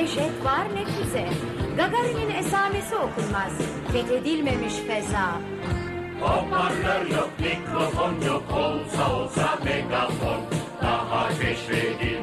ne jet var ne füze. Gagarin'in esamesi okunmaz. Fethedilmemiş feza. Hoparlör yok, mikrofon yok, olsa olsa megafon daha keşfedilmemiş.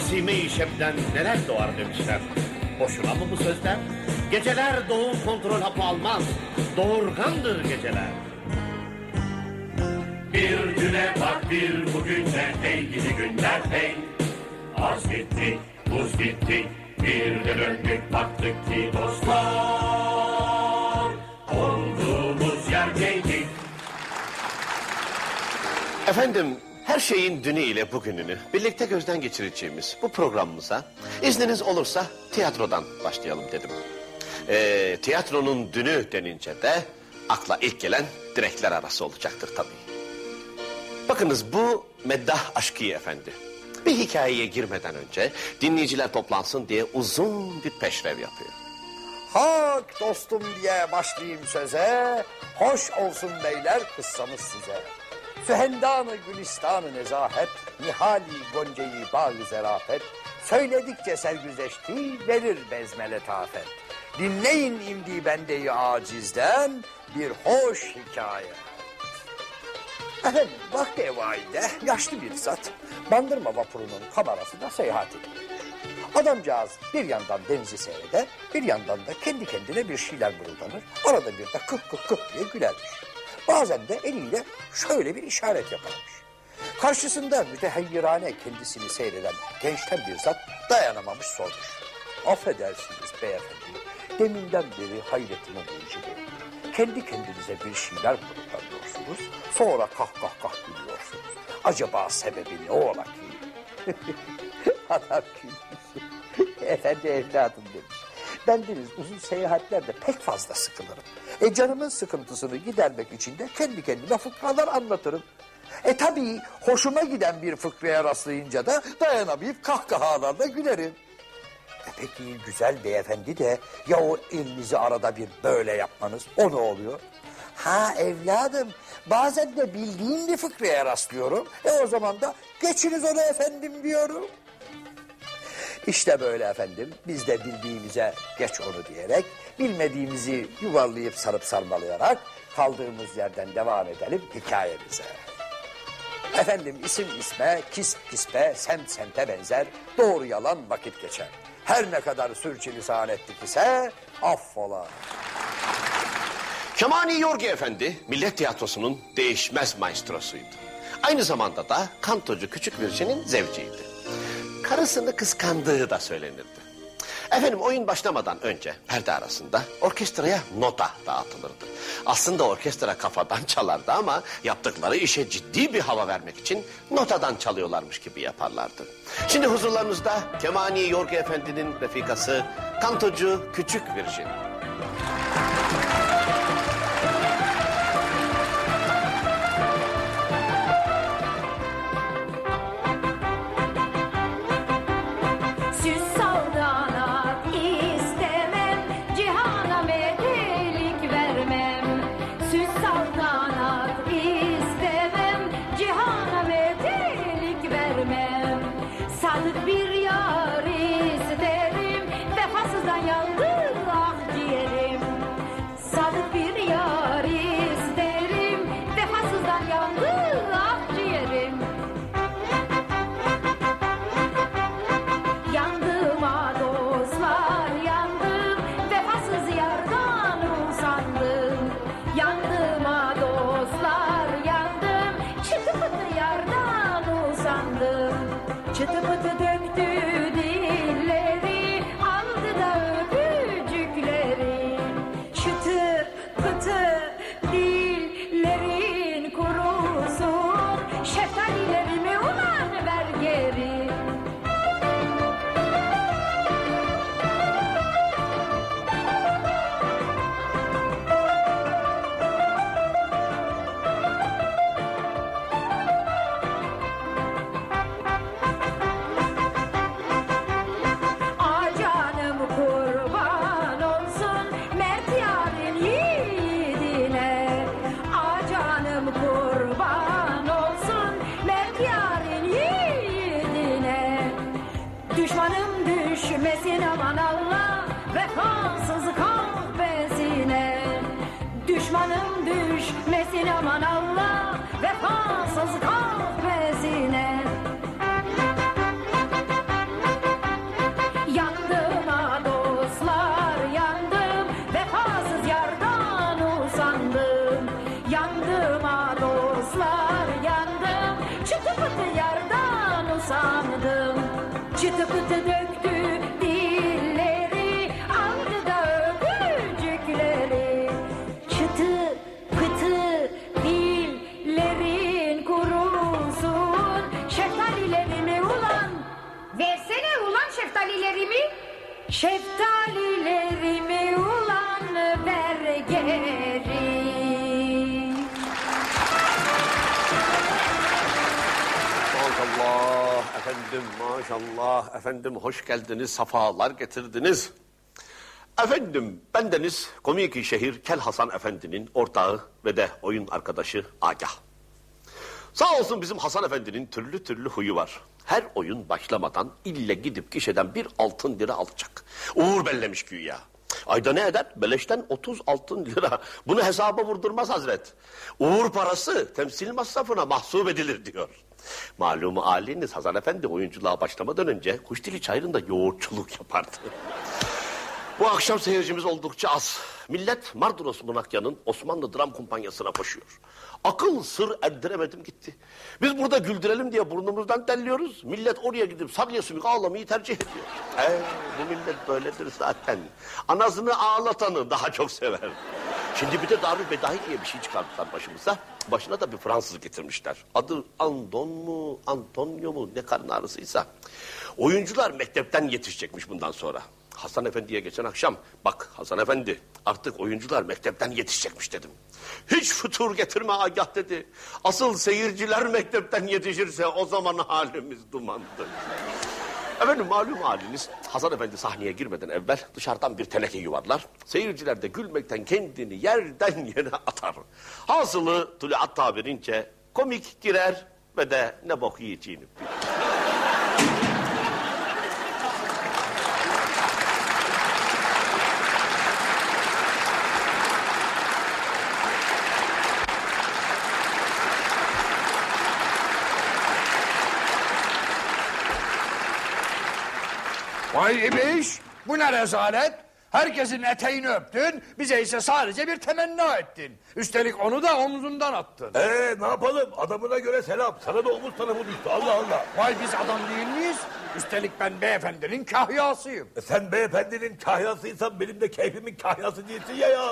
Nesime-i şebden neler doğar demişler. Boşuna mı bu sözler? Geceler doğum kontrol hapı almaz. Doğurgandır geceler. Bir düne bak bir bugüne hey gidi günler hey Az gittik buz gittik bir de döndük baktık ki dostlar Olduğumuz yerdeydik Efendim her şeyin dünü ile bugününü birlikte gözden geçireceğimiz bu programımıza izniniz olursa tiyatrodan başlayalım dedim. Ee, tiyatronun dünü denince de akla ilk gelen direkler arası olacaktır tabii. Bakınız bu Meddah Aşkı Efendi. Bir hikayeye girmeden önce dinleyiciler toplansın diye uzun bir peşrev yapıyor. Hak dostum diye başlayayım söze. Hoş olsun beyler kıssamız size. Sühendanı gülistanı nezahet, nihali gonceyi bağ zerafet, söyledikçe sergüzeşti, verir bezme letafet. Dinleyin imdi bendeyi acizden bir hoş hikaye. Efendim vakti evvailde yaşlı bir zat bandırma vapurunun kamerasında seyahat ediyor. Adamcağız bir yandan denizi seyreder, bir yandan da kendi kendine bir şeyler mırıldanır. Arada bir de kık kık kık diye gülermiş. Bazen de eliyle şöyle bir işaret yaparmış. Karşısında mütehayyirane kendisini seyreden gençten bir zat dayanamamış sormuş. Affedersiniz beyefendi, deminden beri hayretime mucibim. Kendi kendinize bir şeyler mırıldanıyorsunuz, sonra kah kah kah gülüyorsunuz. Acaba sebebi ne ola ki? Adam gülmüş. Efendi evladım demiş. Ben deniz uzun seyahatlerde pek fazla sıkılırım. E canımın sıkıntısını gidermek için de kendi kendime fıkralar anlatırım. E tabii hoşuma giden bir fıkraya rastlayınca da dayanamayıp kahkahalarla gülerim. E peki güzel beyefendi de ya o elinizi arada bir böyle yapmanız o ne oluyor? Ha evladım bazen de bildiğim bir fıkraya rastlıyorum. E o zaman da geçiniz onu efendim diyorum. İşte böyle efendim biz de bildiğimize geç onu diyerek bilmediğimizi yuvarlayıp sarıp sarmalayarak kaldığımız yerden devam edelim hikayemize. Efendim isim isme, kisp kispe, semt semte benzer, doğru yalan vakit geçer. Her ne kadar sürçülisan ettik ise affola. Kemani Yorgi Efendi millet tiyatrosunun değişmez maestrosuydu. Aynı zamanda da kantocu Küçük Virjin'in zevciydi. Karısını kıskandığı da söylenirdi. Efendim oyun başlamadan önce perde arasında orkestraya nota dağıtılırdı. Aslında orkestra kafadan çalardı ama yaptıkları işe ciddi bir hava vermek için notadan çalıyorlarmış gibi yaparlardı. Şimdi huzurlarınızda Kemani Yorgi Efendi'nin refikası kantocu Küçük Virjin. Efendim maşallah efendim hoş geldiniz safalar getirdiniz. Efendim bendeniz komik şehir Kel Hasan Efendi'nin ortağı ve de oyun arkadaşı Agah. Sağ olsun bizim Hasan Efendi'nin türlü türlü huyu var. Her oyun başlamadan ille gidip kişiden bir altın lira alacak. Uğur bellemiş güya. Ayda ne eder? Beleşten 30 altın lira. Bunu hesaba vurdurmaz Hazret. Uğur parası temsil masrafına mahsup edilir diyor. Malumu haliniz Hasan Efendi oyunculuğa başlamadan önce Kuşdili Çayırı'nda yoğurtçuluk yapardı. Bu akşam seyircimiz oldukça az. Millet Mardros Munakya'nın Osmanlı Dram Kumpanyası'na koşuyor. Akıl sır erdiremedim gitti. Biz burada güldürelim diye burnumuzdan telliyoruz. Millet oraya gidip salya sümük ağlamayı tercih ediyor. Ee, bu millet böyledir zaten. Anasını ağlatanı daha çok sever. Şimdi bir de Darül Bedahi diye bir şey çıkarttılar başımıza. Başına da bir Fransız getirmişler. Adı Andon mu, Antonio mu ne karın ağrısıysa. Oyuncular mektepten yetişecekmiş bundan sonra. Hasan Efendi'ye geçen akşam bak Hasan Efendi artık oyuncular mektepten yetişecekmiş dedim. Hiç fütur getirme agah dedi. Asıl seyirciler mektepten yetişirse o zaman halimiz dumandır. Efendim malum haliniz Hasan Efendi sahneye girmeden evvel dışarıdan bir teneke yuvarlar. Seyirciler de gülmekten kendini yerden yere atar. Hasılı Tuluat tabirince komik girer ve de ne bok yiyeceğini bilir. Vay ibiş, bu ne rezalet? Herkesin eteğini öptün, bize ise sadece bir temenni ettin. Üstelik onu da omzundan attın. Ee ne yapalım? Adamına göre selam. Sana da omuz tarafı düştü. Allah Allah. Vay biz adam değil miyiz? Üstelik ben beyefendinin kahyasıyım. E sen beyefendinin kahyasıysan benim de keyfimin kahyası değilsin ya ya.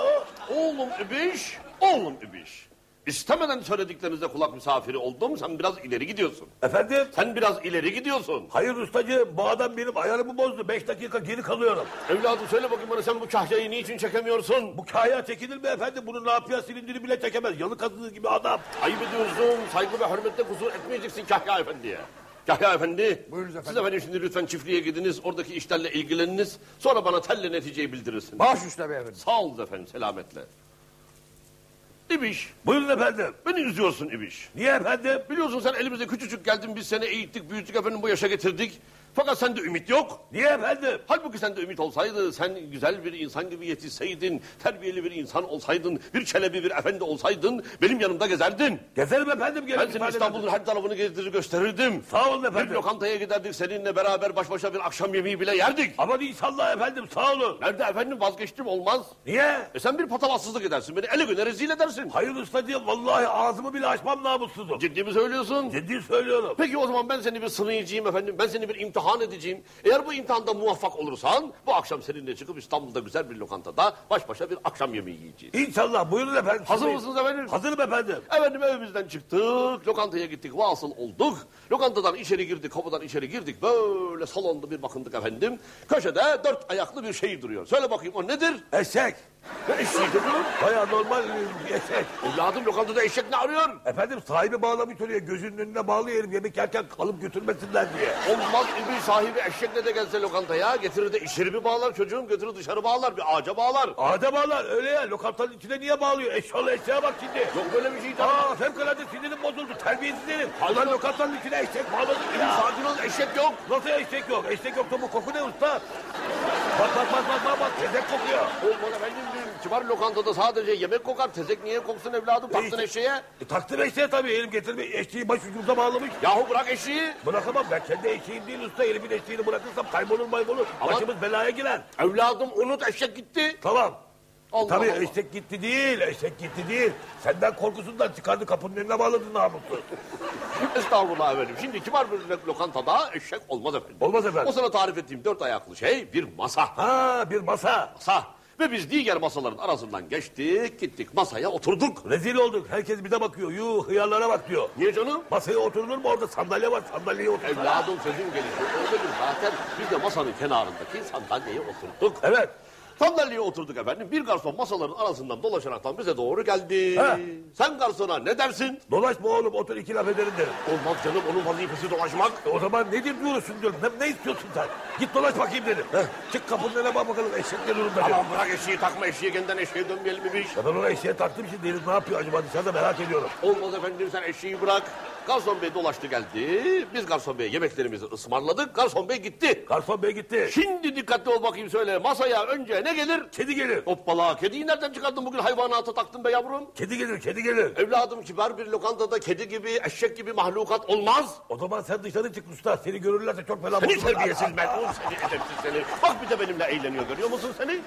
Oğlum ibiş, oğlum ibiş. İstemeden söylediklerinize kulak misafiri oldum. Sen biraz ileri gidiyorsun. Efendim? Sen biraz ileri gidiyorsun. Hayır ustacığım bu adam benim ayarımı bozdu. Beş dakika geri kalıyorum. Evladım söyle bakayım bana sen bu kahyayı niçin çekemiyorsun? Bu kahya çekilir mi efendim? Bunun napia silindiri bile çekemez. Yalı kazığı gibi adam. Ayıp ediyorsun. Saygı ve hürmette kusur etmeyeceksin Kahya Efendi'ye. Kahya Efendi. Buyurunuz efendim. Siz efendim şimdi lütfen çiftliğe gidiniz. Oradaki işlerle ilgileniniz. Sonra bana telle neticeyi bildirirsiniz. Baş üstüne beyefendi. Sağ olun efendim selametle. İbiş. Buyurun efendim. Beni üzüyorsun İbiş. Niye efendim? Biliyorsun sen elimize küçücük geldin. Biz seni eğittik, büyüttük efendim bu yaşa getirdik. Fakat sende ümit yok. Niye efendim? Halbuki sende ümit olsaydı, sen güzel bir insan gibi yetişseydin, terbiyeli bir insan olsaydın, bir çelebi bir efendi olsaydın, benim yanımda gezerdin. Gezerim efendim. gelin Ben ifade İstanbul'un her tarafını gezdirir gösterirdim. Sağ olun Bir efendim. lokantaya giderdik seninle beraber baş başa bir akşam yemeği bile yerdik. Aman inşallah efendim sağ olun. Nerede efendim vazgeçtim olmaz. Niye? E sen bir patavatsızlık edersin beni ele güne rezil edersin. Hayır ustacığım vallahi ağzımı bile açmam namussuzum. Ciddi mi söylüyorsun? Ciddi söylüyorum. Peki o zaman ben seni bir sınayacağım efendim. Ben seni bir imtihan edeceğim. Eğer bu imtihanda muvaffak olursan bu akşam seninle çıkıp İstanbul'da güzel bir lokantada baş başa bir akşam yemeği yiyeceğiz. İnşallah buyurun efendim. Hazır mısınız efendim? Hazırım efendim. Efendim evimizden çıktık, lokantaya gittik, vasıl olduk. Lokantadan içeri girdik, kapıdan içeri girdik. Böyle salonda bir bakındık efendim. Köşede dört ayaklı bir şey duruyor. Söyle bakayım o nedir? Eşek. Ne eşeği duruyor? Baya normal bir eşek. Evladım lokantada eşek ne arıyor? Efendim sahibi bağlamış oraya gözünün önüne bağlı yerim yemek yerken kalıp götürmesinler diye. Olmaz bir sahibi eşekle de gelse lokantaya getirir de içeri bir bağlar çocuğum götürür dışarı bağlar bir ağaca bağlar. Adem ağlar öyle ya lokantanın içine niye bağlıyor? Eşyalı eşeğe bak şimdi. Yok böyle bir şey tabii. Aa fevkalade sinirim bozuldu terbiyesiz herif. Ulan lokantanın içine eşek bağladı ya. Sakin ol eşek yok. Nasıl eşek yok? Eşek yok da bu koku ne usta? Bak bak bak bak bak bak tezek kokuyor. Olmaz efendim bir kibar lokantada sadece yemek kokar. Tezek niye koksun evladım taktın eşeğe. E, taktım eşeğe tabii elim getirme eşeği baş ucumuza bağlamış. Yahu bırak eşeği. Bırakamam ben kendi eşeğim değil usta elimin eşeğini bırakırsam kaybolur maybolur. Başımız belaya girer. Evladım unut eşek gitti. Tamam. Allah Tabii Allah. eşek gitti değil, eşek gitti değil. Senden korkusundan çıkardı kapının önüne bağladı namussuz. Estağfurullah efendim. Şimdi kibar bir lokantada eşek olmaz efendim. Olmaz efendim. O sana tarif ettiğim dört ayaklı şey bir masa. Ha bir masa. Masa. Ve biz diğer masaların arasından geçtik, gittik masaya oturduk. Rezil olduk. Herkes bize bakıyor. Yuh hıyarlara bak diyor. Niye canım? Masaya oturulur mu orada sandalye var sandalyeye otur. Evladım sözüm gelişiyor. Öyledir zaten. Biz de masanın kenarındaki sandalyeye oturduk. Evet. Sandalyeye oturduk efendim. Bir garson masaların arasından dolaşaraktan bize doğru geldi. Ha. Sen garsona ne dersin? Dolaşma oğlum otur iki laf ederim derim. Olmaz canım onun vazifesi dolaşmak. E, o zaman nedir diyorsun diyorum. Ne, ne istiyorsun sen? Git dolaş bakayım dedim. Heh, çık kapının önüne bak bakalım eşek ne durumda. Tamam bırak eşeği takma eşeği kendinden eşeğe dönmeyelim bir iş? Ya ben ona eşeğe taktım şimdi herif ne yapıyor acaba dışarıda merak ediyorum. Olmaz efendim sen eşeği bırak. Garson bey dolaştı geldi. Biz garson beye yemeklerimizi ısmarladık. Garson bey gitti. Garson bey gitti. Şimdi dikkatli ol bakayım söyle. Masaya önce ne gelir? Kedi gelir. Hoppala kediyi nereden çıkardın bugün hayvanatı taktın be yavrum? Kedi gelir kedi gelir. Evladım kibar bir lokantada kedi gibi eşek gibi mahlukat olmaz. O zaman sen dışarı çık usta. Seni görürlerse çok fena Seni bozulur. terbiyesiz melun seni edepsiz seni. Bak bir de benimle eğleniyor görüyor musun seni?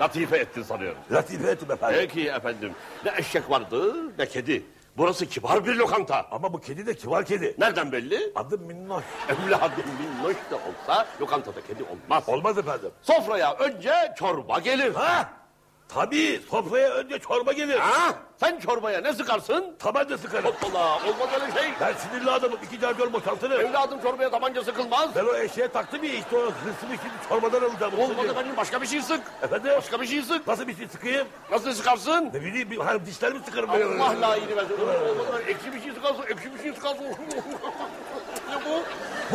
Latife ettin sanıyorum. Latife ettim efendim. Peki efendim. Ne eşek vardı ne kedi. Burası kibar bir lokanta. Ama bu kedi de kibar kedi. Nereden belli? Adı minnoş. Evladım minnoş da olsa lokantada kedi olmaz. Olmaz efendim. Sofraya önce çorba gelir. Ha? Tabii sofraya önce çorba gelir. Ha? Sen çorbaya ne sıkarsın? Tabanca sıkarım. Hoppala olmaz öyle şey. Ben sinirli adamım. iki cargör boşaltırım. Evladım çorbaya tabanca sıkılmaz. Ben o eşeğe taktım ya işte o hırsımı şimdi çorbadan alacağım. Olmadı benim başka bir şey sık. Efendim? Başka bir şey sık. Nasıl bir şey sıkayım? Nasıl sıkarsın? Ne bileyim bir, hani dişlerimi sıkarım. Allah layığını versin. Olmadı ben ekşi bir şey sıkarsın. Ekşi bir şey sıkarsın. ne bu?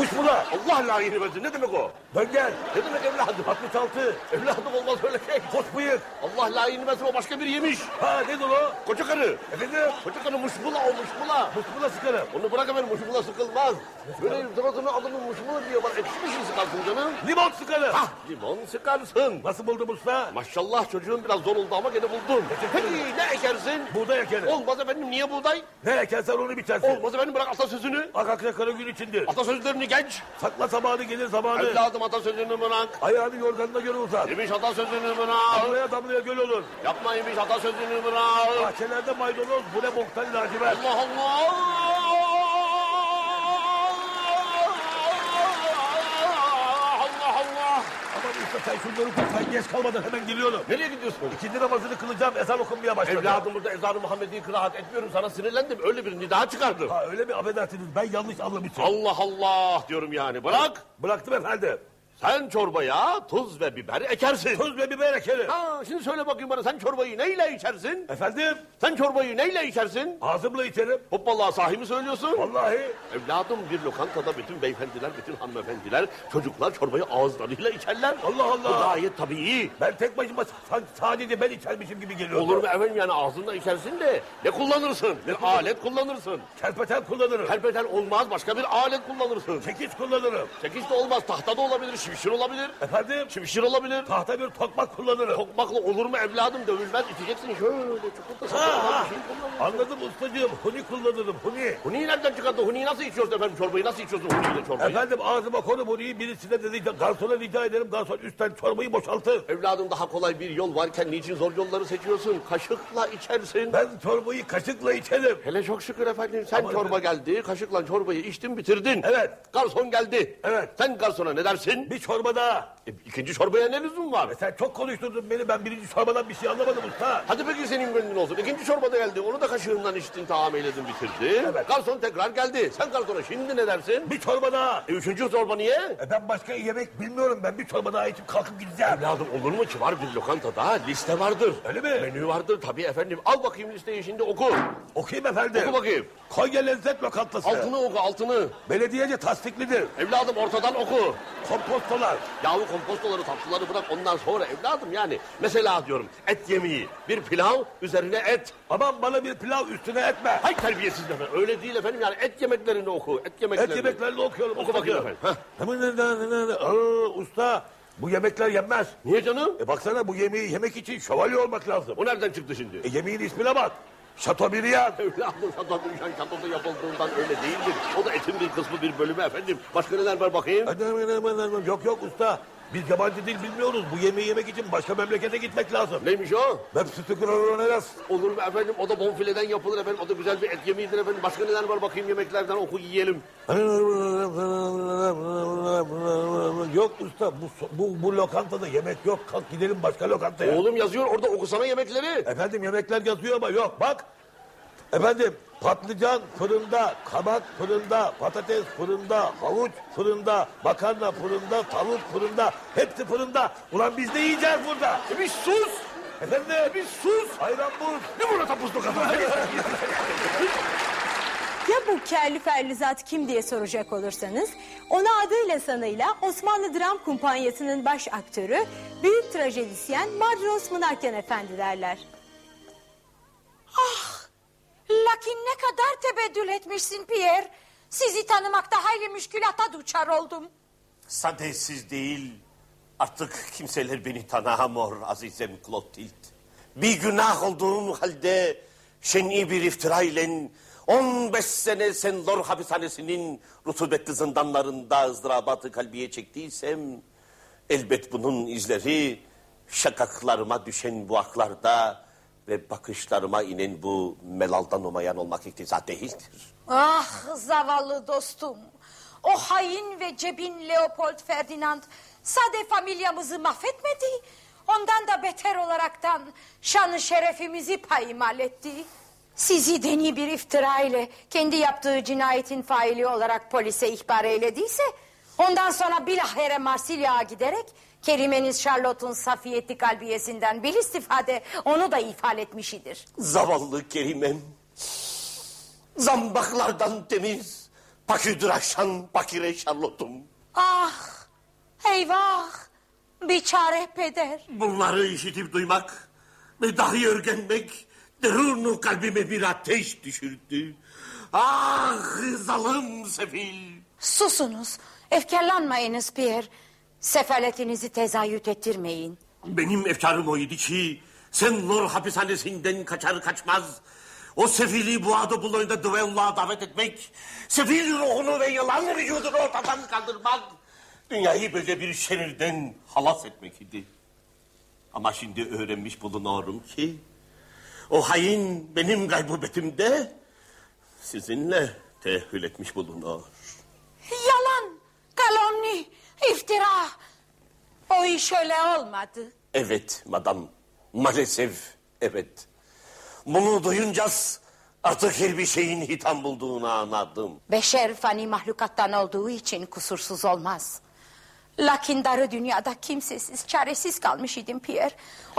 Kuşbula. Allah layığını versin. Ne demek o? Dön gel. Ne demek evladım? 66. Evladım olmaz öyle şey. Koç bıyık. Allah layığını versin o başka bir yemiş. Ha nedir o? Koca karı. Efendim? Koca karı muşmula o muşmula. Kuşbula sıkarım. Onu bırak hemen muşmula sıkılmaz. Böyle suratını adamın muşmula diyor. Bana ekşi bir şey sıkarsın canım. Limon sıkarım. Ah limon sıkarsın. Nasıl buldun usta? Maşallah çocuğun biraz zor oldu ama gene buldun. Peki ne ekersin? Buğday ekerim. Olmaz efendim niye buğday? Ne ekersen onu biçersin. Olmaz efendim bırak atasözünü. Akakla kara gün içindir. Atasözlerini geç. Sakla zamanı gelir zamanı. Evladım atasözünü bırak. Ayağını yorganına göre uzat. Yemiş atasözünü bırak. Damlaya damlaya göl olur. Yapma yemiş atasözünü bırak. Bahçelerde maydanoz bu ne boktan lacivert. Allah Allah. Allah Allah. Aman usta sen şunları tut sen geç kalmadan hemen geliyorum. Nereye gidiyorsun? İkindi namazını kılacağım ezan okunmaya başladı. Evladım burada ezanı Muhammed'i kıraat etmiyorum. Sana sinirlendim. Öyle bir nida çıkardım. Ha öyle mi affedersiniz ben yanlış anlamışım. Allah Allah diyorum yani. Bırak. Bıraktım efendim. Sen çorbaya tuz ve biber ekersin. Tuz ve biber ekerim. Ha, şimdi söyle bakayım bana sen çorbayı neyle içersin? Efendim Sen çorbayı neyle içersin? ağzımla içerim. Hoppala sahi mi söylüyorsun? Vallahi Evladım bir lokantada bütün beyefendiler, bütün hanımefendiler, çocuklar çorbayı ağızlarıyla içerler. Allah Allah. Bu gayet tabii. ben tek başıma sa- sadece ben içermişim gibi geliyor. Olur mu efendim yani ağzında içersin de ne kullanırsın? Bir alet kullanırsın. Kerpeten kullanırım. Kerpeten olmaz başka bir alet kullanırsın. Çekiç kullanırım. Çekiç de olmaz tahta da olabilir, şimşir olabilir. Efendim Şimşir olabilir. tahta bir tokmak kullanırım. Tokmakla olur mu evladım dövülmez içeceksin şöyle çukurda Ha, ha. Anladım ustacığım. Huni kullanırım huni. Huniyi nereden çıkarttın? Huniyi nasıl içiyorsun efendim? Çorbayı nasıl içiyorsun huniyle çorbayı? Efendim ağzıma konu huniyi birisine de rica, garsona rica ederim. Garson üstten çorbayı boşaltır. Evladım daha kolay bir yol varken niçin zor yolları seçiyorsun? Kaşıkla içersin. Ben çorbayı kaşıkla içerim. Hele çok şükür efendim sen Ama çorba geldi, kaşıkla çorbayı içtin bitirdin. Evet. Garson geldi. Evet. Sen garsona ne dersin? Bir çorba daha. E, ikinci çorbaya ne lüzum var? E sen çok konuşturdun beni. Ben birinci çorbadan bir şey anlamadım usta. Hadi peki senin gönlün olsun. İkinci çorba da geldi. Onu da kaşığından içtin, tamam eyledin, bitirdin. Evet. Garson tekrar geldi. Sen garsona şimdi ne dersin? Bir çorba daha. E, üçüncü çorba niye? E ben başka yemek bilmiyorum. Ben bir çorba daha içip kalkıp gideceğim. Evladım olur mu ki var bir lokantada liste vardır. Öyle mi? Menü vardır tabii efendim. Al bakayım listeyi şimdi oku. Okuyayım efendim. Oku bakayım. Konya Lezzet Lokantası. Altını oku altını. Belediyece tasdiklidir. Evladım ortadan oku. Kompostolar. Yahu kompostoları tatlıları bırak ondan sonra evladım yani. Mesela diyorum et yemeği. Bir pilav üzerine et. Aman bana bir pilav üstüne etme. Hay terbiyesiz efendim. Öyle değil efendim yani et yemeklerini oku. Et yemeklerini. Et yemeklerini okuyorum. Oku bakayım efendim. Heh. Aa, usta bu yemekler yenmez. Niye canım? E baksana bu yemeği yemek için şövalye olmak lazım. O nereden çıktı şimdi? E yemeğin ismine bak. Şatomiriyan. Evladım düşen şatoda yapıldığından öyle değildir. O da etin bir kısmı bir bölümü efendim. Başka neler var bakayım? Yok yok usta. Biz yabancı dil bilmiyoruz. Bu yemeği yemek için başka memlekete gitmek lazım. Neymiş o? Ben sıkıntı Olur mu efendim? O da bonfileden yapılır efendim. O da güzel bir et yemeğidir efendim. Başka neler var bakayım yemeklerden oku yiyelim. Yok usta bu, bu, bu lokantada yemek yok. Kalk gidelim başka lokantaya. Oğlum yazıyor orada okusana yemekleri. Efendim yemekler yazıyor ama yok bak. Efendim patlıcan fırında, kabak fırında, patates fırında, havuç fırında, makarna fırında, tavuk fırında. Hepsi fırında. Ulan biz ne yiyeceğiz burada? E bir sus. Efendim bir sus. Hayran buz. Ne burada tapuslu kafa? Ya bu kelli felli zat kim diye soracak olursanız, ona adıyla sanıyla Osmanlı Dram Kumpanyası'nın baş aktörü, büyük trajedisyen Madros Mınarken Efendi derler. Lakin ne kadar tebeddül etmişsin Pierre. Sizi tanımakta hayli müşkülata duçar oldum. Sade siz değil. Artık kimseler beni tanımıyor azizem Clotilde. Bir günah olduğum halde şen'i bir iftira ile 15 sene Senlor hapishanesinin rutubetli zindanlarında ızdırabatı kalbiye çektiysem elbet bunun izleri şakaklarıma düşen bu aklarda ve bakışlarıma inen bu melaldan umayan olmak iktiza değildir. Ah zavallı dostum. O hain ve cebin Leopold Ferdinand sade familyamızı mahvetmedi. ondan da beter olaraktan şanı şerefimizi payimal etti. Sizi deni bir iftira ile kendi yaptığı cinayetin faili olarak polise ihbar eylediyse... ...ondan sonra bilahare Marsilya'ya giderek... ...kelimeniz Charlotte'un safiyeti kalbiyesinden bir istifade onu da ifade etmiş idir. Zavallı Kerimem. Zambaklardan temiz. Paküdür aşan bakire Charlotte'um. Ah eyvah biçare peder. Bunları işitip duymak ve dahi örgenmek derunu kalbime bir ateş düşürdü. Ah zalim sefil. Susunuz efkarlanmayınız Pierre. Sefaletinizi tezahüt ettirmeyin. Benim efkarım oydu ki sen Lor hapishanesinden kaçar kaçmaz o sefili bu adı bulayında duelloğa davet etmek, sefil ruhunu ve yılan vücudunu ortadan kaldırmak, dünyayı böyle bir şerirden halas etmek idi. Ama şimdi öğrenmiş bulunuyorum ki, o hain benim gaybubetimde sizinle tehvil etmiş bulunuyor. Yalan, kalomni, iftira. O iş öyle olmadı. Evet madam, maalesef evet. Bunu duyunca artık her bir şeyin hitam bulduğunu anladım. Beşer fani mahlukattan olduğu için kusursuz olmaz. Lakin darı dünyada kimsesiz, çaresiz kalmış idim Pierre.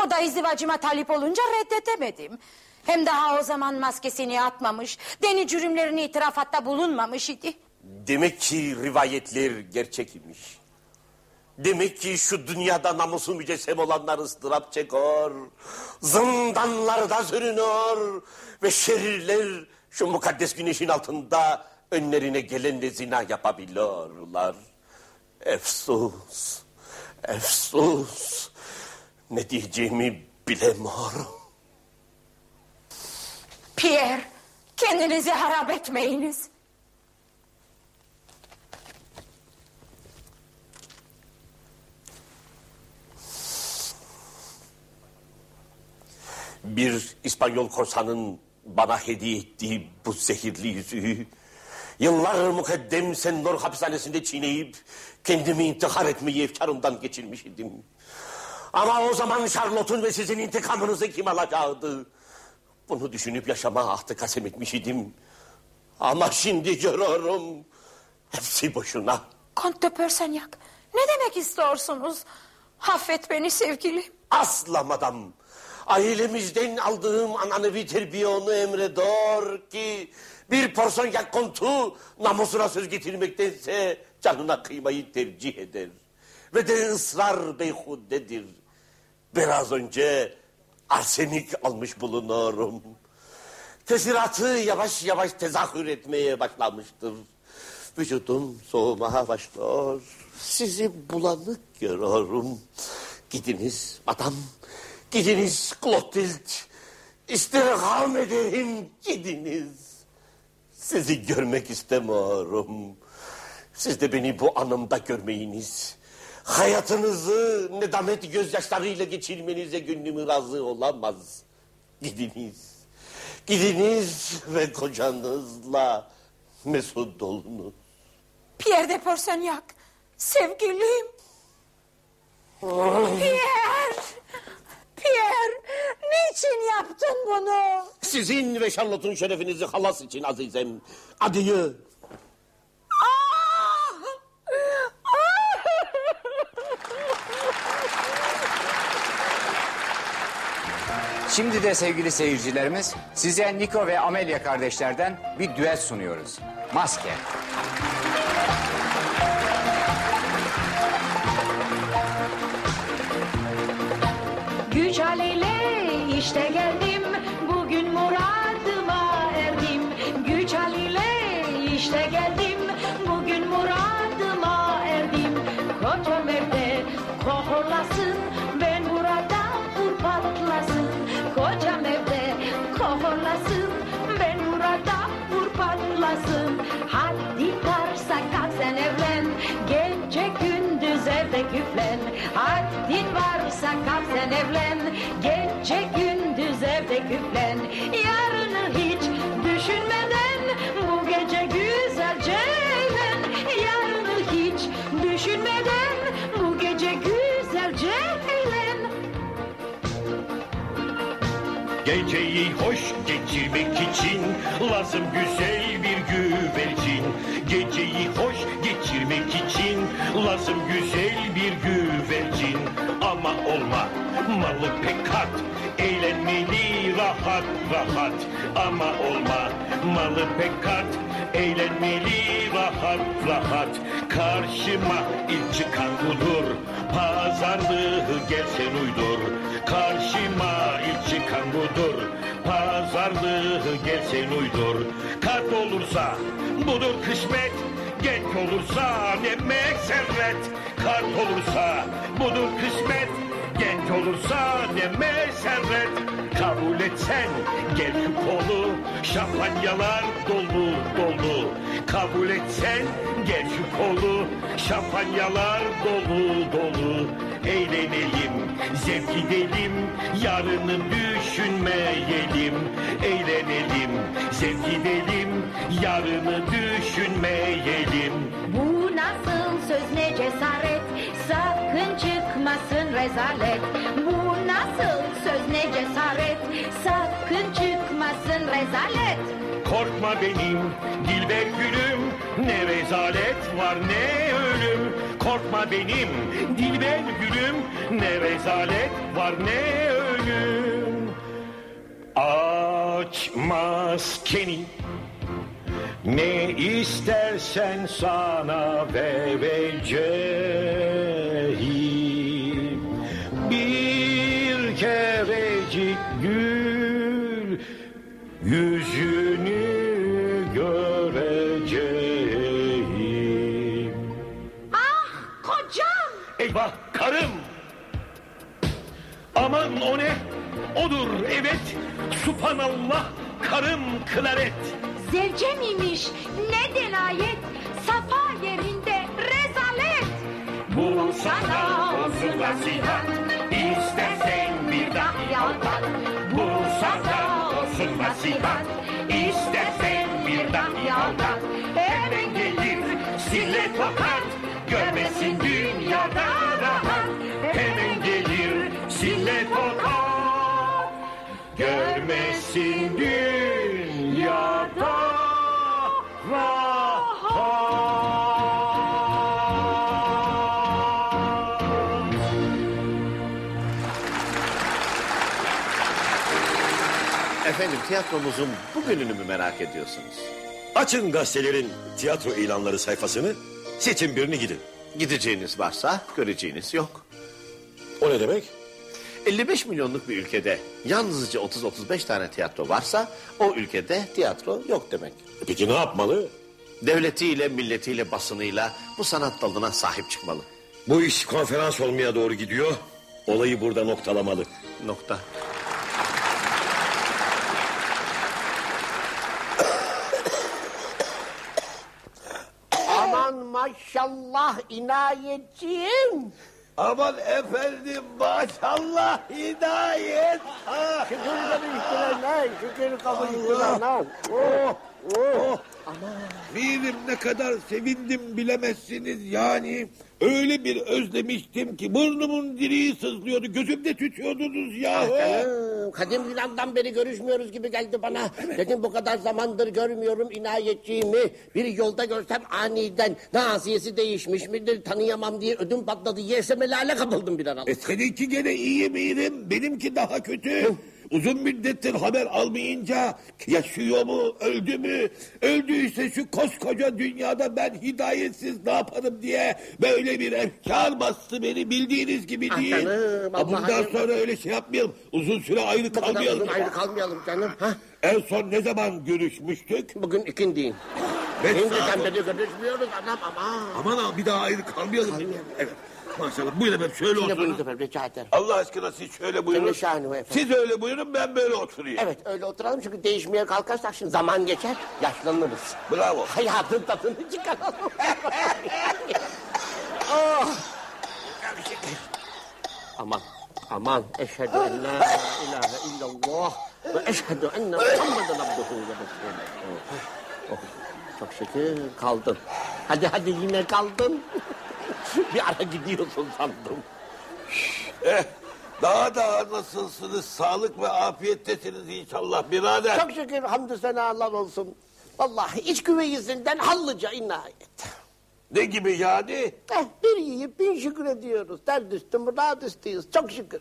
O da izdivacıma talip olunca reddedemedim. Hem daha o zaman maskesini atmamış, deni cürümlerini itirafatta bulunmamış idi. Demek ki rivayetler gerçek imiş. Demek ki şu dünyada namusu mücessem olanlar ıstırap çekiyor. Zindanlarda sürünüyor. Ve şerirler şu mukaddes güneşin altında önlerine gelenle zina yapabiliyorlar. Efsus, efsus. Ne diyeceğimi bilemiyorum. Pierre, kendinizi harap etmeyiniz. Bir İspanyol korsanın bana hediye ettiği bu zehirli yüzüğü... ...yıllar mukaddem Sendor hapishanesinde çiğneyip... ...kendimi intihar etmeyi efkarımdan geçirmiş idim. Ama o zaman Charlotte'un ve sizin intikamınızı kim alacaktı? Bunu düşünüp yaşama ahtı kasem etmiş idim. Ama şimdi görüyorum... ...hepsi boşuna. Kont de Persenyak, ne demek istiyorsunuz? Affet beni sevgilim. Asla madam. Ailemizden aldığım ananevi terbiye onu emrediyor ki... ...bir porsiyon yak kontu namusuna söz getirmektense... ...canına kıymayı tercih eder. Ve de ısrar beyhudedir. Biraz önce arsenik almış bulunuyorum. Tesiratı yavaş yavaş tezahür etmeye başlamıştır. Vücudum soğumaya başlıyor. Sizi bulanık görüyorum. Gidiniz madam. Gidiniz Clotilde. İstirham ederim gidiniz. Sizi görmek istemiyorum. Siz de beni bu anımda görmeyiniz. Hayatınızı nedamet gözyaşlarıyla geçirmenize gönlüm razı olamaz. Gidiniz. Gidiniz ve kocanızla mesut olunuz. Pierre de Persenyak, sevgilim. Pierre, Pierre, niçin yaptın bunu? Sizin ve Charlotte'un şerefinizi halas için azizem. Adieu. Ah! Şimdi de sevgili seyircilerimiz size Niko ve Amelia kardeşlerden bir düet sunuyoruz. Maske. Güç haliyle işte geldim Geceyi hoş geçirmek için lazım güzel bir güvercin. Geceyi hoş geçirmek için lazım güzel bir güvercin. Ama olma malı pekat, eğlenmeli rahat rahat. Ama olma malı pekat, eğlenmeli rahat rahat. Karşıma ilk çıkan budur, pazarlığı gelsen uydur. Karşıma ilk çıkan budur, pazarlığı gelsen uydur. Kart olursa budur kısmet, genç olursa ne servet. Kart olursa budur kısmet, genç olursa ne servet. Kabul etsen gel şu kolu, şampanyalar dolu dolu. Kabul etsen gel şu kolu, şampanyalar dolu dolu. Eğlenelim, zevk edelim, yarını düşünmeyelim. Eğlenelim, zevk edelim, yarını düşünmeyelim. Bu nasıl söz ne cesaret Sakın çıkmasın rezalet. Bu nasıl söz ne cesaret Sakın çıkmasın rezalet? Korkma benim dilber gülüm. Ne rezalet var ne ölüm. Korkma benim dilber gülüm. Ne rezalet var ne ölüm. Aç maskeni Ne istersen sana vereceğim. Bir kerecik gül Yüzünü göreceğim. Ah kocam! Eyvah karım! Aman o ne? Odur evet. Subhanallah karım klaret Zevce miymiş? Ne delayet? Safa yerinde rezalet. Bu sana olsun nasihat İstersen bir dahi aldat Bu sana olsun nasihat İstersen bir dahi aldat Hemen gelir sille tokat Görmesin dünyada rahat. Hemen gelir sille tokat Görmesin dünyada Efendim tiyatromuzun bugününü mü merak ediyorsunuz? Açın gazetelerin tiyatro ilanları sayfasını. Seçin birini gidin. Gideceğiniz varsa göreceğiniz yok. O ne demek? 55 milyonluk bir ülkede yalnızca 30-35 tane tiyatro varsa o ülkede tiyatro yok demek. E Peki ne yapmalı? Devletiyle, milletiyle, basınıyla bu sanat dalına sahip çıkmalı. Bu iş konferans olmaya doğru gidiyor. Olayı burada noktalamalı. Nokta. Aman maşallah inayetçiyim. Aman efendim maşallah hidayet. Ah. Şükür kabul ettiler şükür kabul ettiler Oh, oh. Mirim ne kadar sevindim bilemezsiniz yani. Öyle bir özlemiştim ki burnumun diriği sızlıyordu. Gözümde tütüyordunuz yahu. Kadim Yunan'dan beri görüşmüyoruz gibi geldi bana. Dedim bu kadar zamandır görmüyorum inayetçiğimi. Bir yolda görsem aniden naziyesi değişmiş midir tanıyamam diye ödüm patladı. Yerse melale kapıldım bir an. E seninki gene iyi Mirim. Benimki daha kötü. Uzun müddettir haber almayınca yaşıyor mu, öldü mü? Öldüyse şu koskoca dünyada ben hidayetsiz ne yaparım diye böyle bir efkar bastı beni bildiğiniz gibi Ah değil. canım, Ha, Bundan hayır. sonra öyle şey yapmayalım. Uzun süre ayrı kalmayalım. uzun ayrı kalmayalım canım. Ha? En son ne zaman görüşmüştük? Bugün ikindiyim. Beş Şimdi sen beni görüşmüyoruz anam ama. Aman ha bir daha ayrı kalmayalım. Kalmayalım. Evet. Maşallah buyurun efendim şöyle Yine oturun. buyurun efendim rica ederim. Allah aşkına siz şöyle buyurun. Şahane o efendim. Siz öyle buyurun ben böyle oturayım. Evet öyle oturalım çünkü değişmeye kalkarsak şimdi zaman geçer yaşlanırız. Bravo. Hayatın tadını çıkaralım. oh. Aman aman eşhedü en la ilahe illallah ve eşhedü enne Muhammeden abduhu ve resulühü. Oh, çok şükür kaldın. Hadi hadi yine kaldın. Bir ara gidiyorsun sandım. Eh, Daha daha nasılsınız? Sağlık ve afiyettesiniz inşallah birader. Çok şükür hamdü senalar olsun. Vallahi iç güveyizinden hallıca inayet. Ne gibi yani? Eh, bir yiyip bin şükür ediyoruz. Dert üstü murad üstüyüz. Çok şükür.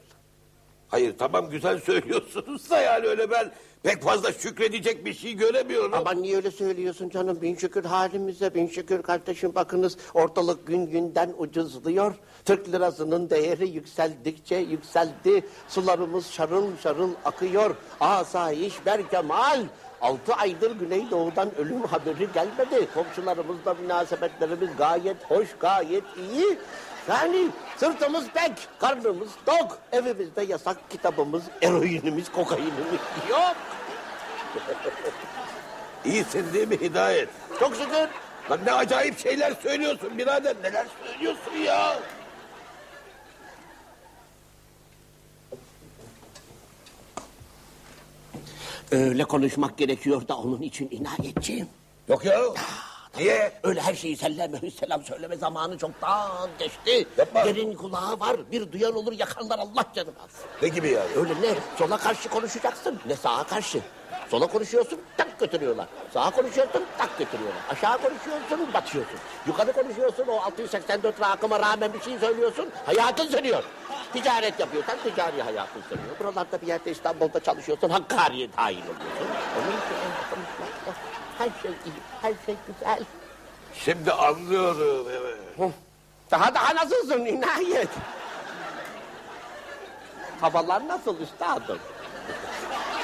Hayır tamam güzel söylüyorsunuz da yani öyle ben pek fazla şükredecek bir şey göremiyorum. Ama niye öyle söylüyorsun canım? Bin şükür halimize, bin şükür kardeşim. Bakınız ortalık gün günden ucuzluyor. Türk lirasının değeri yükseldikçe yükseldi. Sularımız şarıl şarıl akıyor. Asayiş berkemal. Altı aydır Güneydoğu'dan ölüm haberi gelmedi. Komşularımızla münasebetlerimiz gayet hoş, gayet iyi. Yani sırtımız pek, karnımız tok. Evimizde yasak kitabımız, eroinimiz, kokainimiz yok. İyisin değil mi Hidayet? Çok şükür. Lan ne acayip şeyler söylüyorsun birader. Neler söylüyorsun ya? Öyle konuşmak gerekiyor da onun için inayetçiyim. Yok ya. Niye? Öyle her şeyi selleme selam söyleme zamanı çoktan geçti. Yapma. Yerin kulağı var. Bir duyan olur yakarlar Allah canım alsın. Ne gibi yani? Öyle ne sola karşı konuşacaksın ne sağa karşı. Sola konuşuyorsun tak götürüyorlar. Sağa konuşuyorsun tak götürüyorlar. Aşağı konuşuyorsun batıyorsun. Yukarı konuşuyorsun o 684 rakıma rağmen bir şey söylüyorsun. Hayatın sönüyor. Ticaret yapıyorsan ticari hayatın sönüyor. Buralarda bir yerde İstanbul'da çalışıyorsun Hakkari'ye tayin oluyorsun. Onun için. Her şey iyi, her şey güzel. Şimdi anlıyorum evet. Hı. Daha daha nasılsın inayet? Havalar nasıl üstadım?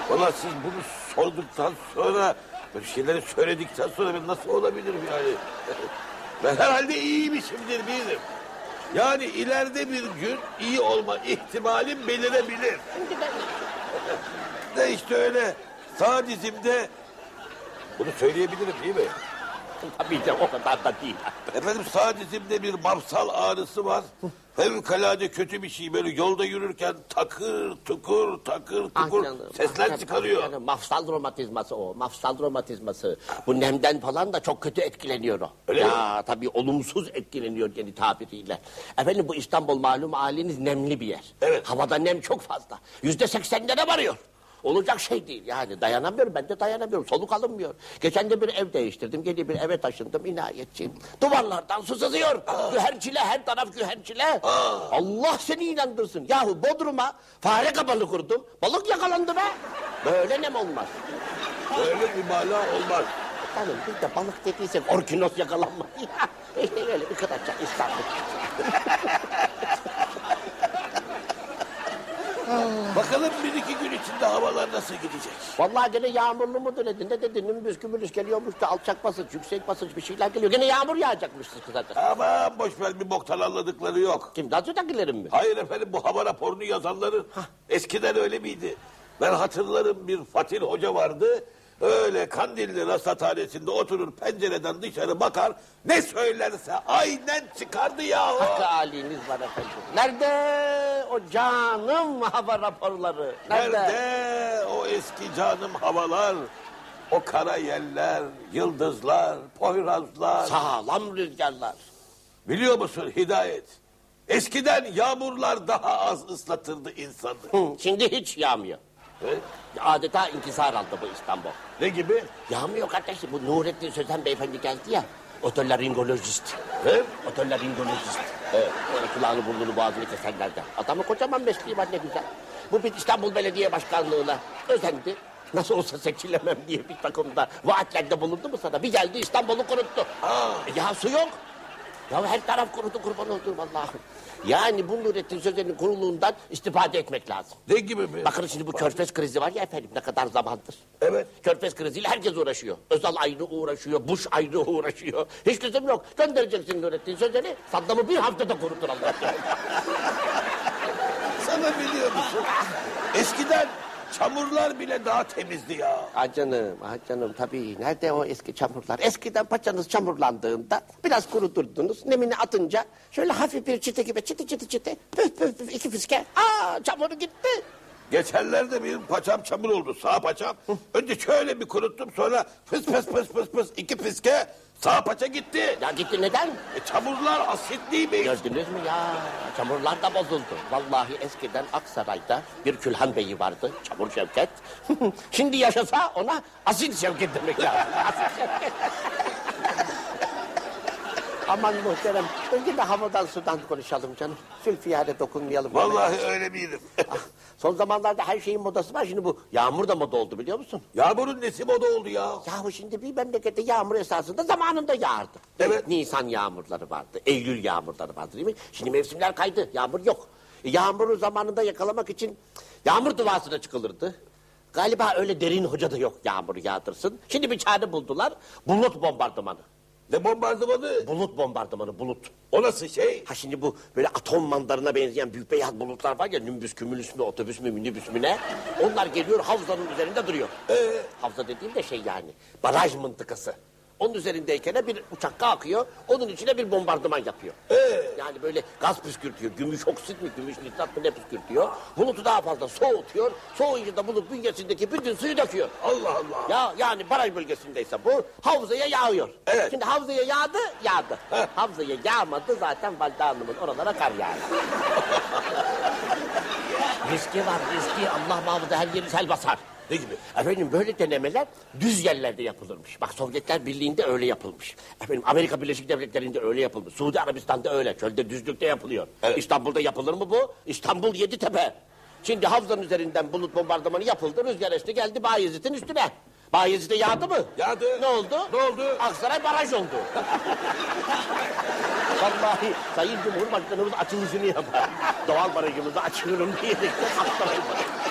Valla siz bunu sorduktan sonra, böyle şeyleri söyledikten sonra ben nasıl olabilirim yani? ben herhalde iyiymişimdir bilirim. Yani ileride bir gün iyi olma ihtimalim belirebilir. De işte öyle sağ dizimde bunu söyleyebilirim değil mi? tabii de o kadar da değil. Efendim sağ dizimde bir mafsal ağrısı var. Fevkalade kötü bir şey böyle yolda yürürken takır tukur takır Ah tukur canım, sesler ah çıkarıyor. canım, mafsal romatizması o. Mafsal romatizması. Bu nemden falan da çok kötü etkileniyor o. Öyle ya tabii olumsuz etkileniyor yeni tabiriyle. Efendim bu İstanbul malum haliniz nemli bir yer. Evet. Havada nem çok fazla. Yüzde seksenlere varıyor. Olacak şey değil yani dayanamıyorum ben de dayanamıyorum soluk alınmıyor. Geçen de bir ev değiştirdim yeni bir eve taşındım inayetçiyim. Duvarlardan su sızıyor. Güherçile her taraf güherçile. Allah seni inandırsın. Yahu Bodrum'a fare kabalı kurdum. Balık yakalandı be. Böyle nem olmaz. Böyle bir mala olmaz. Canım biz de balık dediysek orkinos yakalanmaz. işte öyle bir İstanbul. Bakalım bir iki gün içinde havalar nasıl gidecek? Vallahi gene yağmurlu mudur dedin ne dedin nümbüs gümülüs geliyormuş da alçak basınç yüksek basınç bir şeyler geliyor. Gene yağmur yağacakmış kısaca. Aman boş ver bir boktan anladıkları yok. Kim Dazu'dakilerin mi? Hayır efendim bu hava raporunu yazanların eskiden öyle miydi? Ben hatırlarım bir Fatih Hoca vardı. Öyle Kandilli rasathanesinde oturur pencereden dışarı bakar. Ne söylerse aynen çıkardı yahu. Hakkı haliniz var efendim. Nerede o canım hava raporları? Nerede? Nerede o eski canım havalar? O kara yeller, yıldızlar, poyrazlar. Sağlam rüzgarlar. Biliyor musun Hidayet? Eskiden yağmurlar daha az ıslatırdı insanı. Hı, şimdi hiç yağmıyor. Evet. Adeta inkisar aldı bu İstanbul. Ne gibi? Yağmıyor kardeşim. Bu Nurettin Sözen beyefendi geldi ya. Otollaringolojist. Evet. Otollaringolojist. Evet. Böyle kulağını burnunu boğazını kesenlerden. Adamı kocaman mesleği var ne güzel. Bu bir İstanbul Belediye Başkanlığı'na özendi. Nasıl olsa seçilemem diye bir takımda vaatlerde bulundu mu sana? Bir geldi İstanbul'u kuruttu. E, ya su yok. Ya her taraf kurudu kurban olduğum Allah'ım. Yani bu Nurettin Sözen'in kuruluğundan istifade etmek lazım. Ne gibi mi? Bakın şimdi bu körfez krizi var ya efendim ne kadar zamandır. Evet. Körfez kriziyle herkes uğraşıyor. Özal ayrı uğraşıyor, Bush ayrı uğraşıyor. Hiç lüzum yok. Göndereceksin Nurettin Sözen'i. Saddam'ı bir haftada kurutur Allah. Sana biliyor musun? Eskiden çamurlar bile daha temizdi ya. ah canım, ah canım tabii. Nerede o eski çamurlar? Eskiden paçanız çamurlandığında biraz kuruturdunuz. Nemini atınca şöyle hafif bir çite gibi çiti çiti çiti. Püf püf püf iki fiske. Aa çamuru gitti. Geçenlerde benim paçam çamur oldu. Sağ paçam. Önce şöyle bir kuruttum sonra fıs fıs fıs fıs fıs iki fiske sağ paça gitti. Ya gitti neden? E, çamurlar asitliymiş. Gördünüz mü ya? Çamurlar da bozuldu. Vallahi eskiden Aksaray'da bir Külhan Bey'i vardı. Çamur Şevket. Şimdi yaşasa ona Asil Şevket demek lazım. Asil Şevket. Aman muhterem. Önce de havadan sudan konuşalım canım. Zülfiyar'a dokunmayalım. Vallahi öyle bir Ah, Son zamanlarda her şeyin modası var. Şimdi bu yağmur da moda oldu biliyor musun? Yağmurun nesi moda oldu ya? Yahu şimdi bir memlekette yağmur esasında zamanında yağardı. Evet. Nisan yağmurları vardı, Eylül yağmurları vardı değil mi? Şimdi mevsimler kaydı, yağmur yok. E, yağmuru zamanında yakalamak için yağmur duasına çıkılırdı. Galiba öyle derin hoca da yok yağmuru yağdırsın. Şimdi bir çare buldular, bulut bombardımanı. Ne bombardımanı? Bulut bombardımanı, bulut. O nasıl şey? Ha şimdi bu böyle atom mandarına benzeyen büyük beyaz bulutlar var ya nümbüs kümülüs mü otobüs mü minibüs mü ne? Onlar geliyor havzanın üzerinde duruyor. Havza dediğim de şey yani baraj mıntıkası. Onun üzerindeyken bir uçak kalkıyor, onun içine bir bombardıman yapıyor. Yani böyle gaz püskürtüyor, gümüş oksit mi, gümüş nitrat mı ne püskürtüyor. Bulutu daha fazla soğutuyor, soğuyunca da bulut bünyesindeki bütün suyu döküyor. Allah Allah. Ya yani baraj bölgesindeyse bu havzaya yağıyor. Evet. Şimdi havzaya yağdı, yağdı. Havzaya yağmadı zaten Valide Hanım'ın oralara kar yağdı. riski var riski Allah muhafaza her yeri sel basar. Ne gibi? Efendim böyle denemeler düz yerlerde yapılırmış. Bak Sovyetler Birliği'nde öyle yapılmış. Efendim Amerika Birleşik Devletleri'nde öyle yapılmış. Suudi Arabistan'da öyle. Çölde düzlükte yapılıyor. Evet. İstanbul'da yapılır mı bu? İstanbul Yeditepe. Şimdi havzanın üzerinden bulut bombardımanı yapıldı. Rüzgar esti geldi Bayezid'in üstüne. Bayezid'e yağdı mı? Yağdı. Ne oldu? Ne oldu? Aksaray baraj oldu. Vallahi Sayın Cumhurbaşkanımız açılışını yapar. Doğal barajımızı açıyorum diyerek de Aksaray barajı.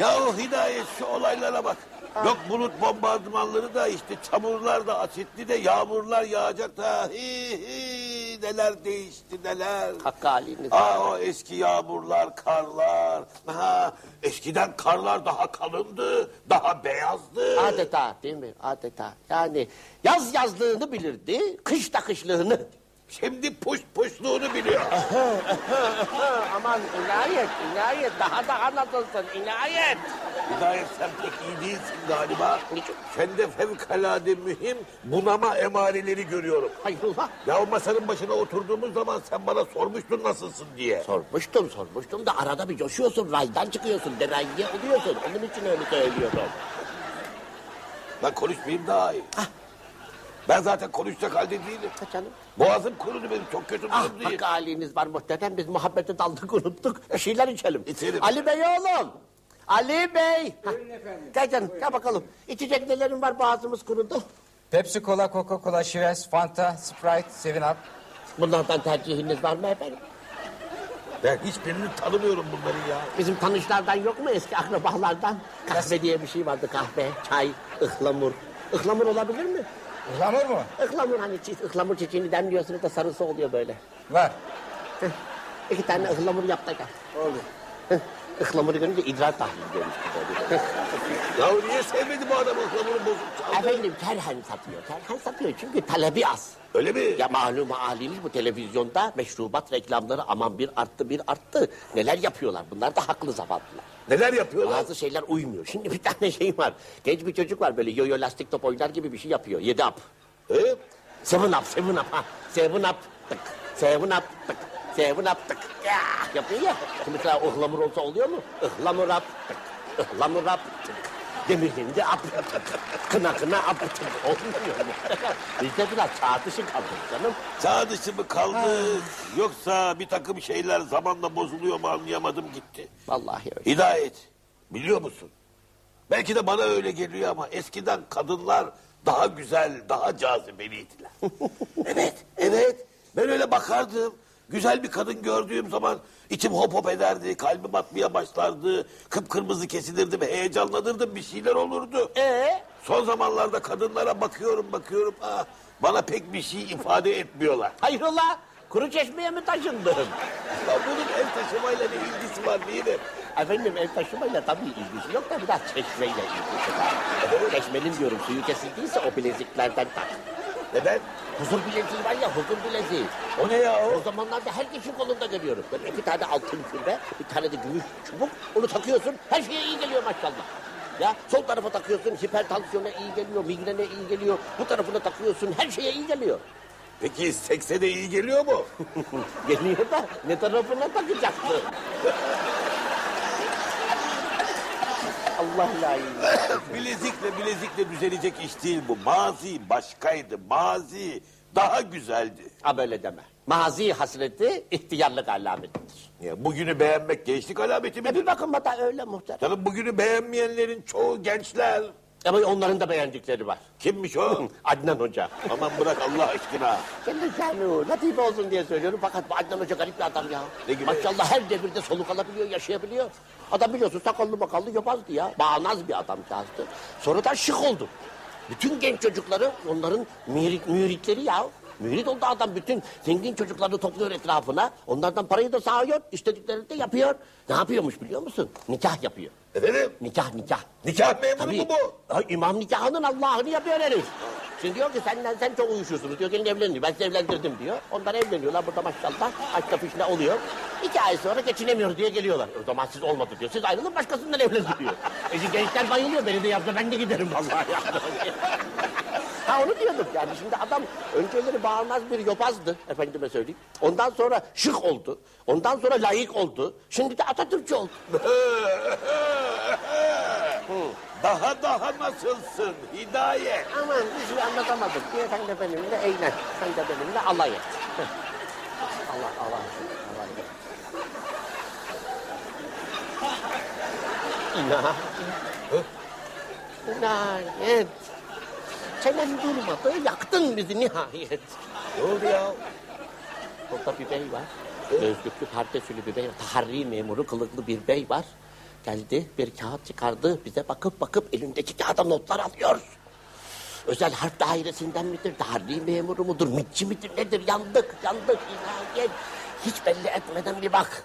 Yahu Hidayet şu olaylara bak. Yok bulut bombardımanları da işte çamurlar da asitli de yağmurlar yağacak da hi hi neler değişti neler. Hakkı haliniz. Aa o eski yağmurlar, karlar. Ha, eskiden karlar daha kalındı, daha beyazdı. Adeta değil mi? Adeta. Yani yaz yazlığını bilirdi, kış da kışlığını. Şimdi puş puşluğunu biliyor. Aman inayet, inayet. Daha da anlatılsın, inayet. Hidayet sen pek iyi değilsin galiba. Niçin? Sende fevkalade mühim bunama emareleri görüyorum. Hayrola? Ya o masanın başına oturduğumuz zaman sen bana sormuştun nasılsın diye. Sormuştum, sormuştum da arada bir coşuyorsun, raydan çıkıyorsun, derenye oluyorsun. Onun için öyle söylüyorum. Ben konuşmayayım daha iyi. Ben zaten konuşacak halde değilim. Ha canım. Boğazım kurudu benim çok kötü Ah, durumdayım. hakkı haliniz var muhterem. Biz muhabbete daldık, unuttuk. Bir şeyler içelim. İçelim. Ali Bey oğlum. Ali Bey. Buyurun efendim. Gel canım, gel bakalım. İçecek nelerin var, boğazımız kurudu. Pepsi Cola, Coca-Cola, Chivas, Fanta, Sprite, Seven Up. Bunlardan tercihiniz var mı efendim? Ben hiçbirini tanımıyorum bunların ya. Bizim tanışlardan yok mu eski akrabalardan? Kahve diye bir şey vardı kahve, çay, ıhlamur. Ihlamur olabilir mi? Ihlamur mu? Ihlamur hani çiğ, ıhlamur çiçeğini demliyorsunuz da sarısı oluyor böyle. Var. Heh, İki tane ıhlamur yap da gel. Olur. Ihlamuru görünce idrar tahlili görmüş gibi oluyor. Ya niye sevmedi bu adam ıhlamuru bozuk? Efendim terhen satıyor. Terhen satıyor çünkü talebi az. Öyle mi? Ya malum haliniz bu televizyonda meşrubat reklamları aman bir arttı bir arttı. Neler yapıyorlar bunlar da haklı zavallılar. Neler yapıyorlar? Bazı şeyler uymuyor. Şimdi bir tane şey var. Genç bir çocuk var böyle yoyo lastik top oynar gibi bir şey yapıyor. Yedi up. He? Seven up, seven up ha. Seven up tık. Seven up tık. Seven up tık. Ya, yapıyor ya. Şimdi mesela ıhlamur olsa oluyor mu? Ihlamur up tık. Ihlamur up tık. Demirliğinde up tık. Kına kına tık. Olmuyor mu? Bizde biraz çağ dışı kaldık canım. Çağ dışı mı kaldık? Yoksa bir takım şeyler zamanla bozuluyor mu anlayamadım gitti. Vallahi öyle. Hidayet biliyor musun? Belki de bana öyle geliyor ama eskiden kadınlar daha güzel, daha cazibeliydiler. evet, evet. Ben öyle bakardım. Güzel bir kadın gördüğüm zaman içim hop hop ederdi, kalbim atmaya başlardı. Kıpkırmızı kesilirdim, heyecanlanırdım, bir şeyler olurdu. Ee? Son zamanlarda kadınlara bakıyorum, bakıyorum. Ah, bana pek bir şey ifade etmiyorlar. Hayrola? Kuru çeşmeye mi taşındın? Ya bunun ev taşımayla ne ilgisi var değil mi? Efendim ev taşımayla tabii ilgisi yok da biraz çeşmeyle ilgisi var. Çeşmenin diyorum suyu kesildiyse o bileziklerden tak. Neden? Huzur bileziği var ya huzur bileziği. O ne ya O o? zamanlarda herkesin kolunda görüyorum. Böyle iki tane altın küre, bir tane de gümüş çubuk. Onu takıyorsun, her şeye iyi geliyor maşallah. Ya sol tarafa takıyorsun, hipertansiyona iyi geliyor, migrene iyi geliyor. Bu tarafına takıyorsun, her şeye iyi geliyor. Peki sekse de iyi geliyor mu? Geliyor da ne tarafına takacaktı? Allah la ilahe. bilezikle bilezikle düzelecek iş değil bu. Mazi başkaydı. Mazi daha güzeldi. Ha böyle deme. Mazi hasreti ihtiyarlık alametidir. Ya bugünü beğenmek gençlik alameti E bir bakıma da öyle muhterem. Canım bugünü beğenmeyenlerin çoğu gençler. Ama onların da beğendikleri var. Kimmiş o? Adnan Hoca. Aman bırak Allah aşkına. Yani o latife olsun diye söylüyorum fakat bu Adnan Hoca garip bir adam ya. Ne gibi? Maşallah her devirde soluk alabiliyor, yaşayabiliyor. Adam biliyorsun sakallı makallı yobazdı ya. Bağnaz bir adamcağızdı. Sonradan şık oldu. Bütün genç çocukları onların mürit, müritleri ya. Mürit oldu adam bütün zengin çocuklarını topluyor etrafına. Onlardan parayı da sağıyor, istediklerini de yapıyor. Ne yapıyormuş biliyor musun? Nikah yapıyor. Efendim? Nikah nikah. Nikah memuru Tabii. mu bu? Ay, imam nikahının Allah'ını yapıyor herif. Şimdi diyor ki senden sen çok uyuşursunuz diyor gelin evlenin. Ben sizi evlendirdim diyor. Onlar evleniyorlar burada maşallah. Aşk kapışına oluyor. İki ay sonra geçinemiyoruz diye geliyorlar. O zaman siz olmadı diyor. Siz ayrılın başkasından evlenin diyor. E şimdi gençler bayılıyor. Beni de yapsa ben de giderim vallahi. ha onu diyorduk yani. Şimdi adam önceleri bağırmaz bir yobazdı efendime söyleyeyim. Ondan sonra şık oldu. Ondan sonra layık oldu. Şimdi de Atatürkçü oldu. Daha daha nasılsın Hidayet? Aman bir şey anlatamadık diye sen de benimle eğlen. Sen de benimle alay et. Allah Allah. Allah İnat. Nihayet. Çenen durmadı, yaktın bizi nihayet. Ne oldu ya? Orada bir bey var. Gözlüklü, pardesülü bir bey var. Taharri memuru, kılıklı bir bey var. Geldi, bir kağıt çıkardı. Bize bakıp bakıp elindeki kağıda notlar alıyor. Özel harp dairesinden midir, taharri memuru mudur, mitçi midir, nedir? Yandık, yandık. İnayet. Hiç belli etmeden bir bak.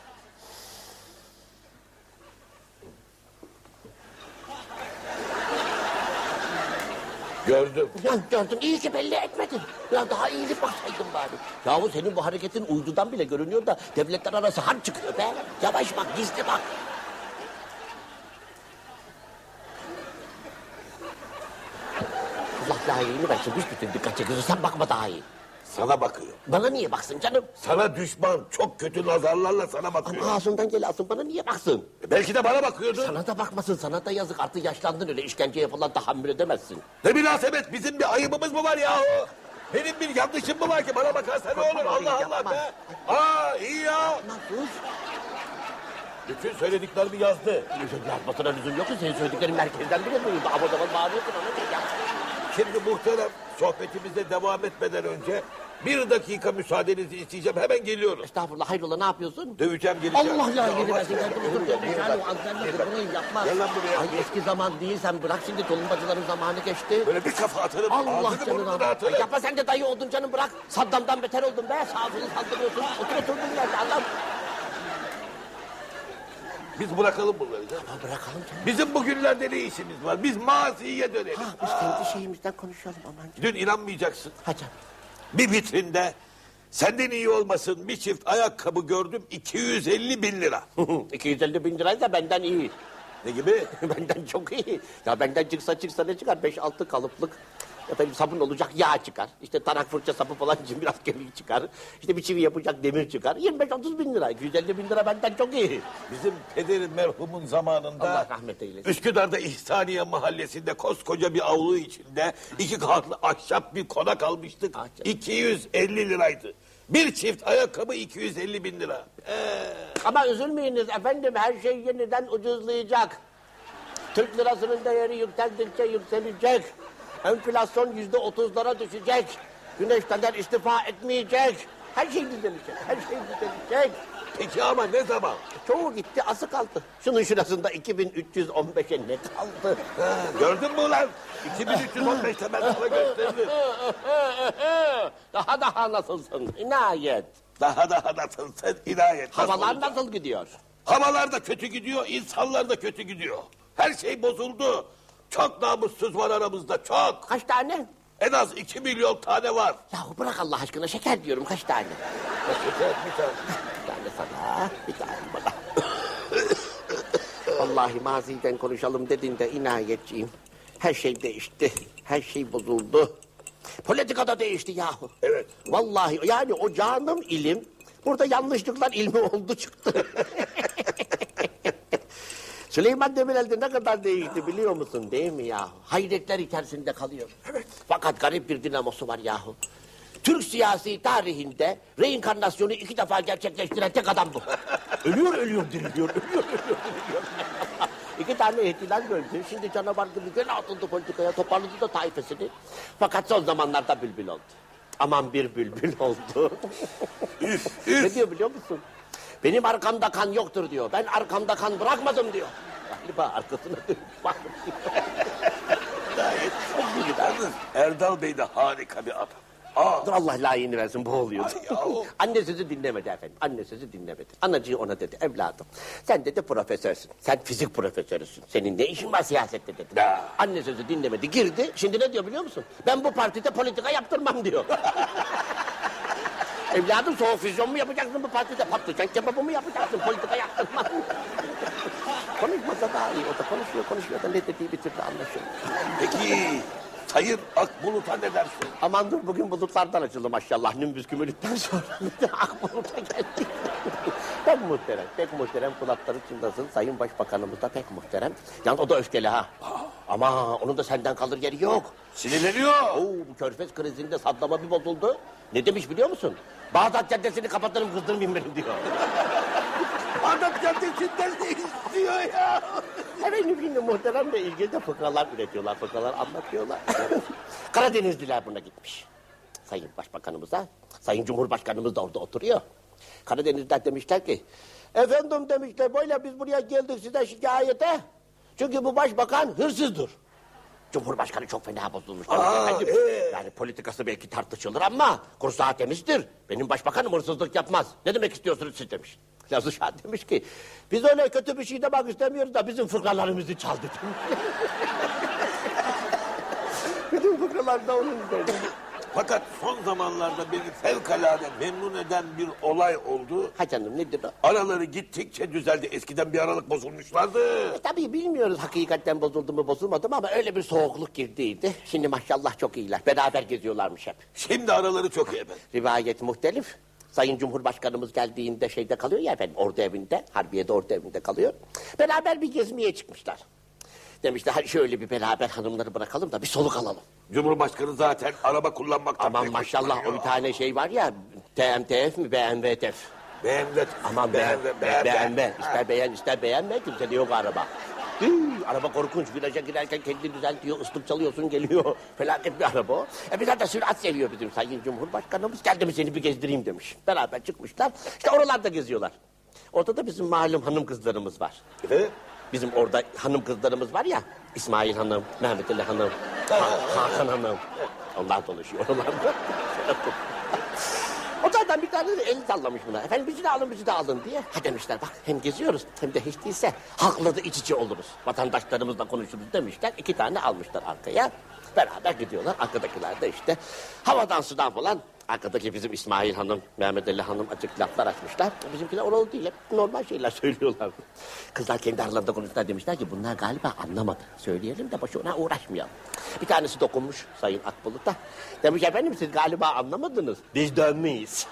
Gördüm. Ya gördün iyi ki belli etmedin. Ya daha iyilik baksaydın bari. Yahu senin bu hareketin uydudan bile görünüyor da devletler arası harp çıkıyor be. Yavaş bak gizli bak. Allah layığını versin büsbütün dikkat çekiyorsun sen bakma daha iyi. Sana bakıyor. Bana niye baksın canım? Sana düşman çok kötü nazarlarla sana bakıyor. Ama ağzından gel alsın bana niye baksın? Belki de bana bakıyordu. Sana da bakmasın sana da yazık artık yaşlandın öyle işkenceye falan tahammül edemezsin. Ne münasebet bizim bir ayıbımız mı var yahu? Benim bir yanlışım mı var ki bana bakarsa ne olur Allah Allah be. Aa iyi ya. Sus. Bütün söylediklerimi yazdı. Yazmasına lüzum yok ki senin söylediklerin merkezden bile duyuldu. Ama zaman bağırıyorsun ona ne ya? Şimdi muhterem sohbetimize devam etmeden önce bir dakika müsaadenizi isteyeceğim. Hemen geliyorum. Estağfurullah hayrola ne yapıyorsun? Döveceğim geleceğim. Allah ya yeri versin. Yani azlarla bunu yapma. Gel lan buraya. Ay eski zaman değil sen bırak şimdi tulumbacıların zamanı geçti. Böyle bir kafa atarım. Allah ağzını alsın. atarım. Ay Yapma sen de dayı oldun canım bırak. Saddam'dan beter oldun be. Sağ solu saldırıyorsun. Otur oturduğun yerde adam. Biz bırakalım bunları. canım. Bırakalım canım. Bizim bugünlerde ne işimiz var? Biz maziye dönelim. Ha, biz kendi şeyimizden konuşalım aman. Dün inanmayacaksın. Ha canım. Bir vitrinde senden iyi olmasın bir çift ayakkabı gördüm 250 bin lira. 250 bin liraysa benden iyi. Ne gibi? benden çok iyi. Ya benden çıksa çıksa ne çıkar? 5-6 kalıplık efendim sabun olacak yağ çıkar. İşte tarak fırça sapı falan için biraz kemik çıkar. İşte bir çivi yapacak demir çıkar. 25-30 bin lira. 250 bin lira benden çok iyi. Bizim pederin merhumun zamanında Allah rahmet eylesin. Üsküdar'da İhsaniye mahallesinde koskoca bir avlu içinde iki katlı ahşap bir konak almıştık. Ah canım. 250 liraydı. Bir çift ayakkabı 250 bin lira. Ee, Ama üzülmeyiniz efendim her şey yeniden ucuzlayacak. Türk lirasının değeri yükseldikçe yükselecek. Enflasyon yüzde otuzlara düşecek. Güneş kadar istifa etmeyecek. Her şey düzelecek. Her şey düzelecek. peki ama ne zaman? Çoğu gitti, ası kaldı. Şunun şurasında 2315'e ne kaldı? Ha, gördün mü ulan? 2315'te ben sana gösterdim. daha daha nasılsın? İnayet. Daha daha nasılsın inayet. nasıl Havalar olacak? nasıl gidiyor? Havalar da kötü gidiyor, insanlar da kötü gidiyor. Her şey bozuldu. Çok namussuz var aramızda, çok. Kaç tane? En az iki milyon tane var. Yahu bırak Allah aşkına şeker diyorum kaç tane? Şeker bir tane. Bir tane sana, bir tane bana. Vallahi maziden konuşalım dediğinde inayetçiyim. Her şey değişti. Her şey bozuldu. Politika da değişti yahu. Evet. Vallahi yani o canım ilim burada yanlışlıklar ilmi oldu çıktı. Süleyman Demirel'de ne kadar değişti biliyor musun değil mi yahu? Hayretler içerisinde kalıyor. Fakat garip bir dinamosu var yahu. Türk siyasi tarihinde reenkarnasyonu iki defa gerçekleştiren tek adam bu. ölüyor ölüyor diriliyor, ölüyor ölüyor diriliyor. İki tane ihtilal gördü. Şimdi canavar gibi gene atıldı politikaya, toparladı da taifesini. Fakat son zamanlarda bülbül oldu. Aman bir bülbül oldu. ne diyor biliyor musun? Benim arkamda kan yoktur diyor. Ben arkamda kan bırakmadım diyor. Galiba arkasına dönüp bakmış. Erdal Bey de harika bir adam. Aa, Allah layığını versin bu oluyordu. Anne sözü dinlemedi efendim. Anne sözü dinlemedi. Anacığı ona dedi evladım. Sen dedi profesörsün. Sen fizik profesörüsün. Senin ne işin var siyasette dedi. Ya. Anne sözü dinlemedi girdi. Şimdi ne diyor biliyor musun? Ben bu partide politika yaptırmam diyor. Evladım soğuk füzyon mu yapacaksın bu partide? Patlıcan kebabı mı yapacaksın? Politika yaptırmam. Konuşmasa daha iyi. O da konuşuyor konuşuyor da ne dediği bir türlü anlaşılıyor. peki Sayın Akbulut'a ne dersin? Aman dur bugün bulutlardan açıldı maşallah. Nümbüs kümülükten sonra Akbulut'a geldik. Pek muhterem, pek muhterem kulakları çınlasın. Sayın Başbakanımız da pek muhterem. Yalnız o da öfkeli ha. Ama onun da senden kalır yeri yok. Sinirleniyor. Oo, bu körfez krizinde Saddam'a bir bozuldu. Ne demiş biliyor musun? Bağdat Caddesi'ni kapatırım kızdırmayayım beni diyor. Bağdat Caddesi'nden ne istiyor ya? Efendim şimdi muhteremle ilgili de fıkralar üretiyorlar, fıkralar anlatıyorlar. Karadenizliler buna gitmiş. Sayın Başbakanımıza, Sayın Cumhurbaşkanımız da orada oturuyor. Karadenizliler demişler ki, efendim demişler böyle biz buraya geldik size şikayete. Çünkü bu başbakan hırsızdır. Cumhurbaşkanı çok fena bozulmuş. Aa, efendim. ee? Yani politikası belki tartışılır ama kursağı temizdir. Benim başbakanım hırsızlık yapmaz. Ne demek istiyorsunuz siz demiş. Lazı Şah demiş ki biz öyle kötü bir şey demek istemiyoruz da bizim fıkralarımızı çaldı demiş. Bütün fıkralar da onun üzerine. Fakat son zamanlarda beni fevkalade memnun eden bir olay oldu. Ha canım nedir o? Araları gittikçe düzeldi. Eskiden bir aralık bozulmuşlardı. E, tabii bilmiyoruz hakikaten bozuldu mu bozulmadı mı ama öyle bir soğukluk girdiydi. Şimdi maşallah çok iyiler. Beraber geziyorlarmış hep. Şimdi araları çok iyi efendim. Rivayet muhtelif. Sayın Cumhurbaşkanımız geldiğinde şeyde kalıyor ya efendim ordu evinde. Harbiye'de ordu evinde kalıyor. Beraber bir gezmeye çıkmışlar. Demişler hadi şöyle bir beraber hanımları bırakalım da bir soluk alalım. Cumhurbaşkanı zaten araba kullanmaktan Aman pek maşallah o bir tane şey var ya TMTF mi BMWTF. BMW. Aman BMW. BMW, BMW. İster beğen ister beğenme kimse de yok araba. Hii, araba korkunç. Viraja girerken kendini düzeltiyor, ıslık çalıyorsun geliyor. Felaket bir araba o. E biraz da sürat seviyor bizim Sayın Cumhurbaşkanımız. Geldi mi seni bir gezdireyim demiş. Beraber çıkmışlar. İşte oralarda geziyorlar. Orada da bizim malum hanım kızlarımız var. Evet. Bizim orada hanım kızlarımız var ya. İsmail Hanım, Mehmet Ali Hanım, Ha- Hakan Hanım. Onlar dolaşıyor oralarda. Otelden bir tane de el sallamış buna. Efendim bizi de alın bizi de alın diye. Ha demişler bak hem geziyoruz hem de hiç değilse halkla da iç içe oluruz. Vatandaşlarımızla konuşuruz demişler. İki tane almışlar arkaya. Beraber gidiyorlar. Arkadakiler de işte havadan sudan falan. Arkadaki bizim İsmail Hanım, Mehmet Ali Hanım açık laflar açmışlar. Bizimkiler oralı değil. Normal şeyler söylüyorlar. Kızlar kendi aralarında konuştular demişler ki bunlar galiba anlamadı. Söyleyelim de boşuna uğraşmayalım. Bir tanesi dokunmuş Sayın Akbulut'a. Demiş efendim siz galiba anlamadınız. Biz dönmeyiz.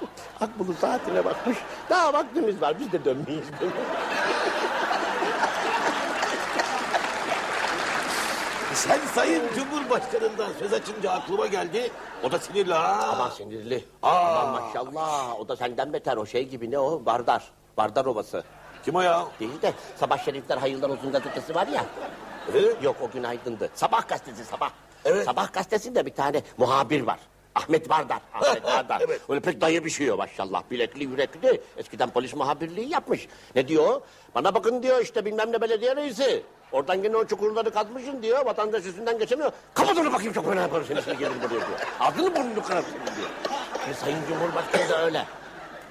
Akbulut saatine bakmış. Daha vaktimiz var biz de dönmeyiz demiş. Sen Sayın Cumhurbaşkanı'ndan söz açınca aklıma geldi. O da sinirli ha. Aman sinirli. Aman maşallah. O da senden beter. O şey gibi ne o? Bardar. Bardar Ovası. Kim o ya? Değil de Sabah Şerifler Hayırlar Olsun gazetesi var ya. Evet. Yok o günaydındı. Sabah gazetesi sabah. Evet. Sabah gazetesinde bir tane muhabir var. Ahmet Bardar. Ahmet Bardar. Evet. Öyle pek dayı bir şey o maşallah. Bilekli yürekli. Eskiden polis muhabirliği yapmış. Ne diyor? Bana bakın diyor işte bilmem ne belediye reisi. Oradan gene o çukurları kazmışsın diyor. Vatandaş üstünden geçemiyor. Kapat onu bakayım çok fena yaparım seni şimdi gelir buraya diyor. Adını burnunu kırarsın diyor. E, Sayın Cumhurbaşkanı da öyle.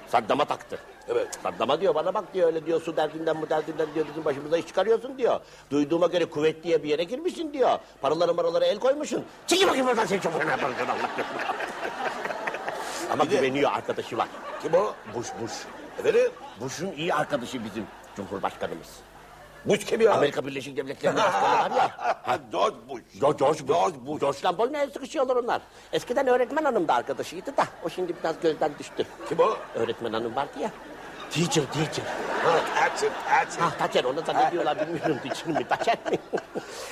Saddam'a taktı. Evet. Saddam'a diyor bana bak diyor öyle diyor su derdinden bu derdinden diyor bizim başımıza iş çıkarıyorsun diyor. Duyduğuma göre kuvvet diye bir yere girmişsin diyor. Paraları maralara el koymuşsun. Çekil bakayım oradan sen çabuk ne yaparsın Allah Ama Bir de- güveniyor arkadaşı var. Kim o? Bush Bush. Efendim? Bush'un iyi arkadaşı bizim Cumhurbaşkanımız. Bush kim ya? Amerika Birleşik Devletleri'nin başkanı var ya. Ha, George Bush. George, George Bush. George Bush. George'la boyuna sıkışıyorlar onlar. Eskiden öğretmen hanım da arkadaşıydı da o şimdi biraz gözden düştü. Kim o? Öğretmen hanım vardı ya. Teacher, teacher. Ha, Thatcher. Ha Taçer onu zannediyorlar bilmiyorum teacher mi Taçer mi?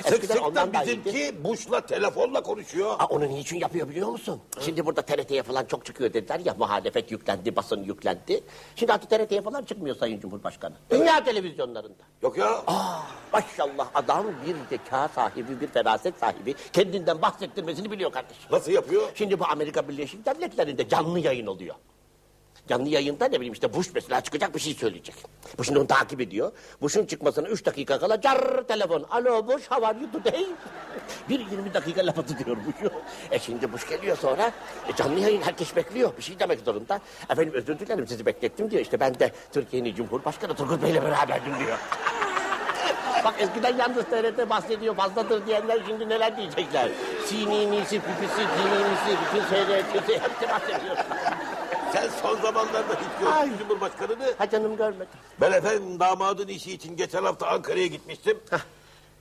Sık Eskiden sık da ondan da iyiydi. bizimki Bush'la telefonla konuşuyor. Aa, onu niçin yapıyor biliyor musun? Şimdi burada TRT'ye falan çok çıkıyor dediler ya muhalefet yüklendi, basın yüklendi. Şimdi artık TRT'ye falan çıkmıyor Sayın Cumhurbaşkanı. Dünya televizyonlarında. Yok ya. Aa, maşallah adam bir zeka sahibi, bir feraset sahibi. Kendinden bahsettirmesini biliyor kardeşim. Nasıl yapıyor? Şimdi bu Amerika Birleşik Devletleri'nde canlı yayın oluyor. Canlı yayında ne bileyim işte Bush mesela çıkacak bir şey söyleyecek. Bush şimdi onu takip ediyor. Bush'un çıkmasına üç dakika kala car telefon. Alo Bush how are you today? bir yirmi dakika lafa tutuyor Bush'u. E şimdi Bush geliyor sonra. E canlı yayın herkes bekliyor. Bir şey demek zorunda. Efendim özür dilerim sizi beklettim diyor. İşte ben de Türkiye'nin Cumhurbaşkanı Turgut Bey'le beraberdim diyor. Bak eskiden yalnız TRT bahsediyor fazladır diyenler şimdi neler diyecekler. Sininisi, pipisi, dininisi, bütün seyretisi hepsi bahsediyor. Sen son zamanlarda hiç gördün mü Cumhurbaşkanı'nı. Ha canım görmedim. Ben efendim damadın işi için geçen hafta Ankara'ya gitmiştim.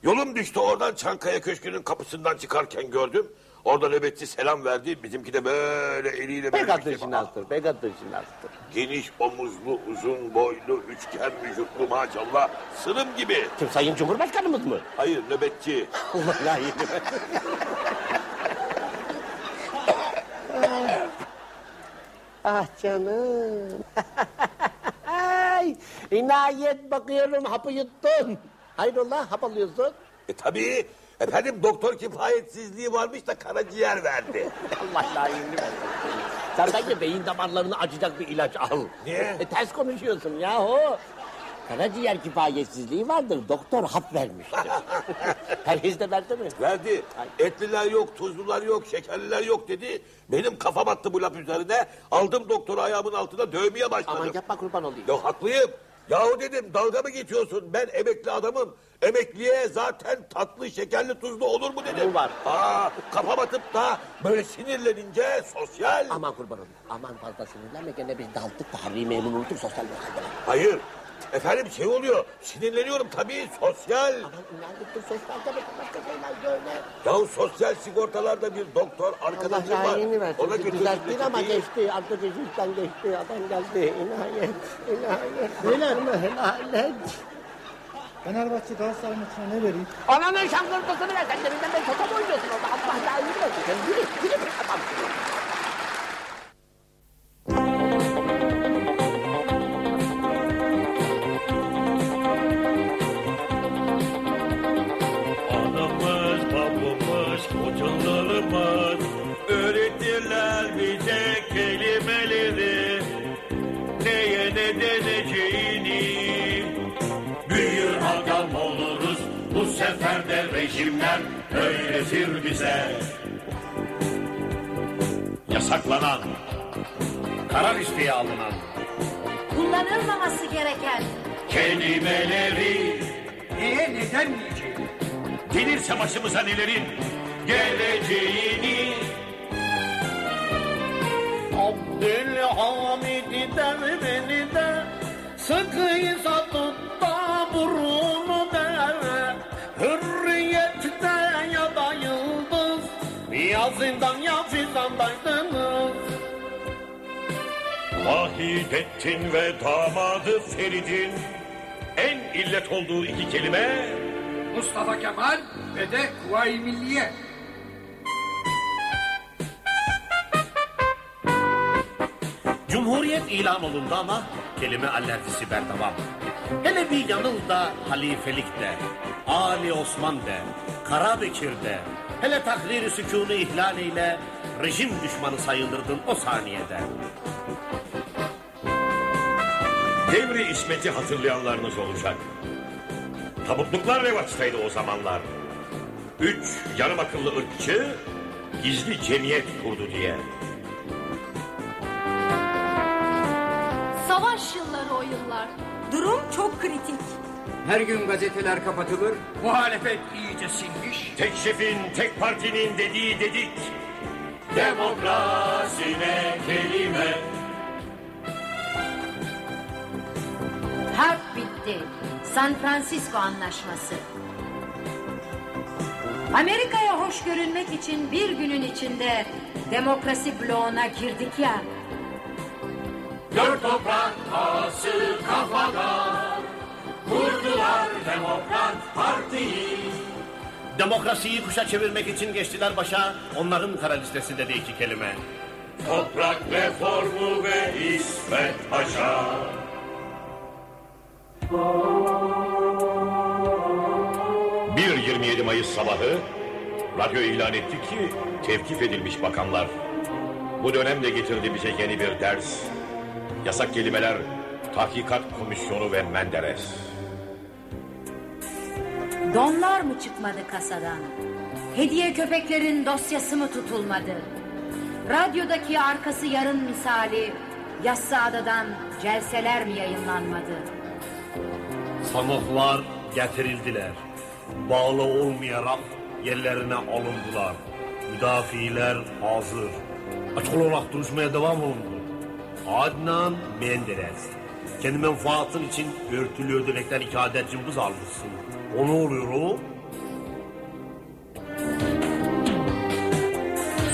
Yolum düştü oradan Çankaya Köşkü'nün kapısından çıkarken gördüm. Orada nöbetçi selam verdi. Bizimki de böyle eliyle Pek için astır, pek adı için astır. Geniş omuzlu, uzun boylu, üçgen vücutlu maşallah. Sınım gibi. Kim Sayın Cumhurbaşkanımız mı? Hayır nöbetçi. Allah versin. ah canım. Ay, inayet bakıyorum hapı yuttun. Hayrola hap alıyorsun? E tabii. Efendim doktor kifayetsizliği varmış da karaciğer verdi. Allah layığını versin. Sen bence beyin damarlarını açacak bir ilaç al. Niye? E, ters konuşuyorsun yahu. Karaciğer kifayetsizliği vardır. Doktor hap vermiştir. Herkes de verdi mi? Verdi. Etliler yok, tuzlular yok, şekerliler yok dedi. Benim kafam attı bu laf üzerine. Aldım doktoru ayağımın altına dövmeye başladım. Aman yapma kurban olayım. Ya haklıyım. Yahu dedim dalga mı geçiyorsun? Ben emekli adamım. Emekliye zaten tatlı, şekerli, tuzlu olur mu dedim. Bu var. Aa, kafa batıp da böyle sinirlenince sosyal. Aman kurban olayım. Aman fazla sinirlenme gene biz daldık da Harri memnun olduk sosyal medyada. Hayır. Efendim şey oluyor. Sinirleniyorum tabii sosyal. Aman inandık da sosyal demek başka şeyler söyle. Ya sosyal sigortalarda bir doktor Allah arkadaşım var. layığını versin. Ona götürdüm Düzelttin ama geçti. Arkadaş işten geçti. Adam geldi. İnayet. İnayet. Beyler mi? Helal et. Fenerbahçe Galatasaray maçına ne vereyim? Ananın şangırtısını ver. Sen deminden beri şaka mı oynuyorsun orada? Allah layığını versin. Sen yürü. Yürü bir adamsın. De rejimler öğretir bize. Yasaklanan, karar isteye alınan Kullanılmaması gereken kelimeleri niye neden diyeceğim? Gelirse başımıza nelerin geleceğini Abdülhamid der beni de Sıkıysa tut da burunu der Hürriyette zindan ya fizandaydınız Vahidettin ve damadı Ferid'in en illet olduğu iki kelime Mustafa Kemal ve de Kuvayi Milliye. Cumhuriyet ilan olundu ama kelime alerjisi berdevam. Hele bir yanıl da halifelik de, Ali Osman de, Karabekir de, hele takdiri sükûnu ihlal ile rejim düşmanı sayılırdın o saniyede. Devri İsmet'i hatırlayanlarınız olacak. Tabutluklar revaçtaydı o zamanlar. Üç yarım akıllı ırkçı gizli cemiyet kurdu diye. Savaş yılları o yıllar. Durum çok kritik. Her gün gazeteler kapatılır. Muhalefet iyice sinmiş. Tek şefin, tek partinin dediği dedik. Demokrasine kelime. Harp bitti. San Francisco Anlaşması. Amerika'ya hoş görünmek için bir günün içinde demokrasi bloğuna girdik ya. Dört toprak ağası kafada. Kurdular Demokrat Parti'yi. Demokrasiyi kuşa çevirmek için geçtiler başa. Onların kara listesinde de iki kelime. Toprak reformu ve İsmet Paşa. Bir 27 Mayıs sabahı radyo ilan etti ki tevkif edilmiş bakanlar. Bu dönemde getirdi bize yeni bir ders. Yasak kelimeler, tahkikat komisyonu ve Menderes. Donlar mı çıkmadı kasadan? Hediye köpeklerin dosyası mı tutulmadı? Radyodaki arkası yarın misali Yassıada'dan celseler mi yayınlanmadı? Sanıklar getirildiler. Bağlı olmayarak yerlerine alındılar. Müdafiler hazır. Açık olarak duruşmaya devam olundu. Adnan Menderes. Kendi menfaatın için örtülü ödenekten iki adet cımbız almışsın. O ne oluyor o?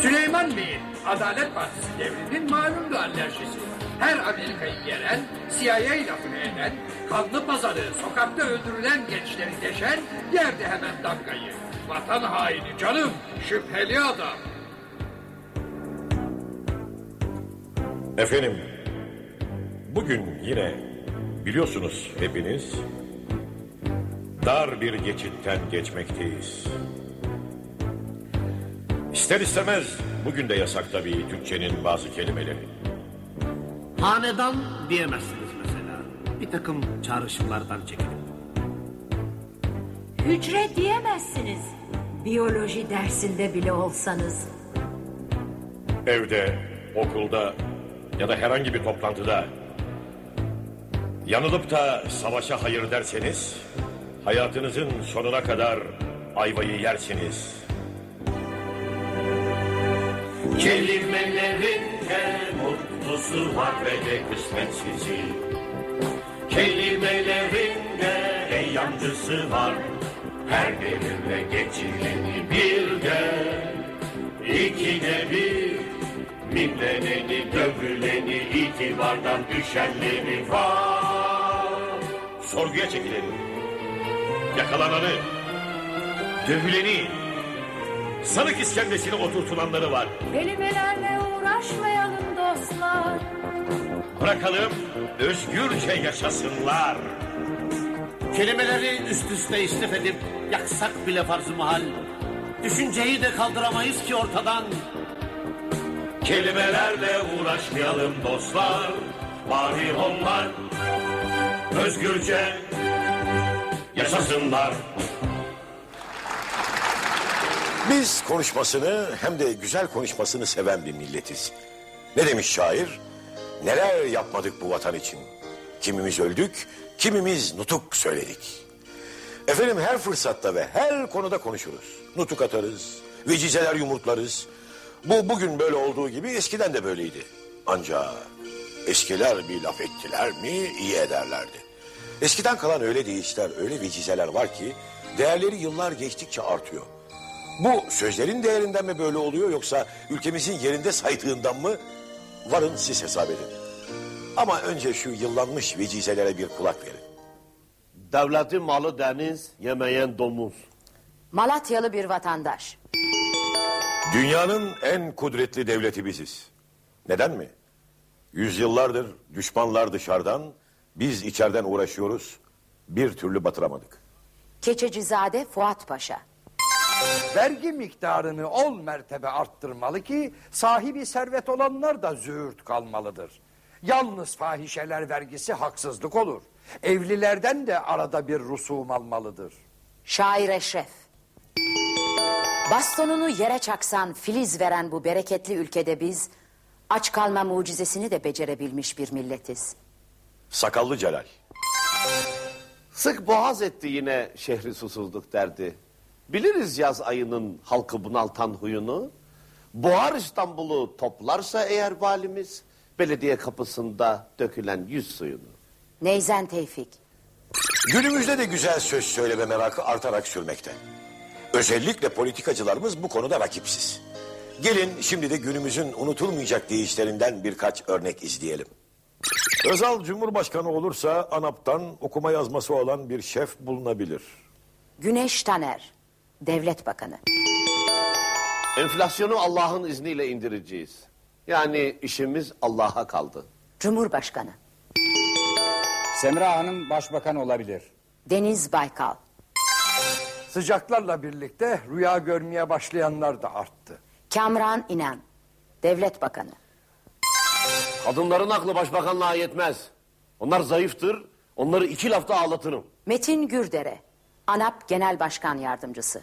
Süleyman Bey'in Adalet Partisi devrinin malum bir alerjisi. Her Amerika'yı gelen, CIA lafını eden, kanlı pazarı, sokakta öldürülen gençleri deşen, yerde hemen damgayı. Vatan haini canım, şüpheli adam. Efendim, bugün yine biliyorsunuz hepiniz dar bir geçitten geçmekteyiz. İster istemez bugün de yasak tabii Türkçenin bazı kelimeleri. Hanedan diyemezsiniz mesela. Bir takım çağrışımlardan çekilin. Hücre diyemezsiniz. Biyoloji dersinde bile olsanız. Evde, okulda ya da herhangi bir toplantıda yanılıp da savaşa hayır derseniz hayatınızın sonuna kadar ayvayı yersiniz. Kelimelerin mutlusu var ve de kısmetsizi. Kelimelerin de eyyamcısı var. Her devirde geçileni bir de iki de bir. Mimleneni, dövüleni, itibardan düşenleri var. Sorguya çekileni, yakalananı, dövüleni, sanık iskemlesine oturtulanları var. Kelimelerle uğraşmayalım dostlar. Bırakalım özgürce yaşasınlar. Kelimeleri üst üste istif edip yaksak bile farz-ı mahal. Düşünceyi de kaldıramayız ki ortadan. Kelimelerle uğraşmayalım dostlar. Bari onlar özgürce yaşasınlar. Biz konuşmasını hem de güzel konuşmasını seven bir milletiz. Ne demiş şair? Neler yapmadık bu vatan için. Kimimiz öldük, kimimiz nutuk söyledik. Efendim her fırsatta ve her konuda konuşuruz. Nutuk atarız, vecizeler yumurtlarız. Bu bugün böyle olduğu gibi eskiden de böyleydi. Ancak eskiler bir laf ettiler mi iyi ederlerdi. Eskiden kalan öyle deyişler, öyle vecizeler var ki değerleri yıllar geçtikçe artıyor. Bu sözlerin değerinden mi böyle oluyor yoksa ülkemizin yerinde saydığından mı? Varın siz hesap edin. Ama önce şu yıllanmış vecizelere bir kulak verin. Devleti malı deniz, yemeyen domuz. Malatyalı bir vatandaş. Dünyanın en kudretli devleti biziz. Neden mi? Yüzyıllardır düşmanlar dışarıdan, biz içeriden uğraşıyoruz. Bir türlü batıramadık. Keçecizade Fuat Paşa. Vergi miktarını ol mertebe arttırmalı ki sahibi servet olanlar da züğürt kalmalıdır. Yalnız fahişeler vergisi haksızlık olur. Evlilerden de arada bir rusum almalıdır. Şair Eşref. Bastonunu yere çaksan filiz veren bu bereketli ülkede biz aç kalma mucizesini de becerebilmiş bir milletiz. Sakallı Celal. Sık boğaz etti yine şehri susuzluk derdi. Biliriz yaz ayının halkı bunaltan huyunu. Boğar İstanbul'u toplarsa eğer valimiz... ...belediye kapısında dökülen yüz suyunu. Neyzen Tevfik. Günümüzde de güzel söz söyleme merakı artarak sürmekte. Özellikle politikacılarımız bu konuda rakipsiz. Gelin şimdi de günümüzün unutulmayacak deyişlerinden birkaç örnek izleyelim. Özal Cumhurbaşkanı olursa ANAP'tan okuma yazması olan bir şef bulunabilir. Güneş Taner. Devlet Bakanı. Enflasyonu Allah'ın izniyle indireceğiz. Yani işimiz Allah'a kaldı. Cumhurbaşkanı. Semra Hanım başbakan olabilir. Deniz Baykal. Sıcaklarla birlikte rüya görmeye başlayanlar da arttı. Kamran İnan. Devlet Bakanı. Kadınların aklı başbakanlığa yetmez. Onlar zayıftır. Onları iki lafta ağlatırım. Metin Gürdere. ANAP Genel Başkan Yardımcısı.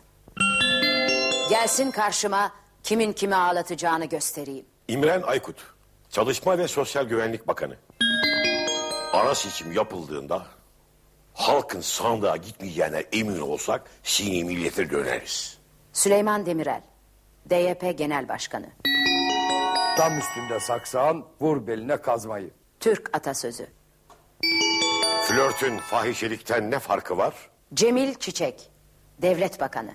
Gelsin karşıma kimin kimi ağlatacağını göstereyim. İmren Aykut, Çalışma ve Sosyal Güvenlik Bakanı. Ara seçim yapıldığında halkın sandığa gitmeyeceğine emin olsak sini millete döneriz. Süleyman Demirel. DYP Genel Başkanı. Tam üstünde saksağın vur beline kazmayı. Türk atasözü. Flörtün fahişelikten ne farkı var? Cemil Çiçek. Devlet Bakanı.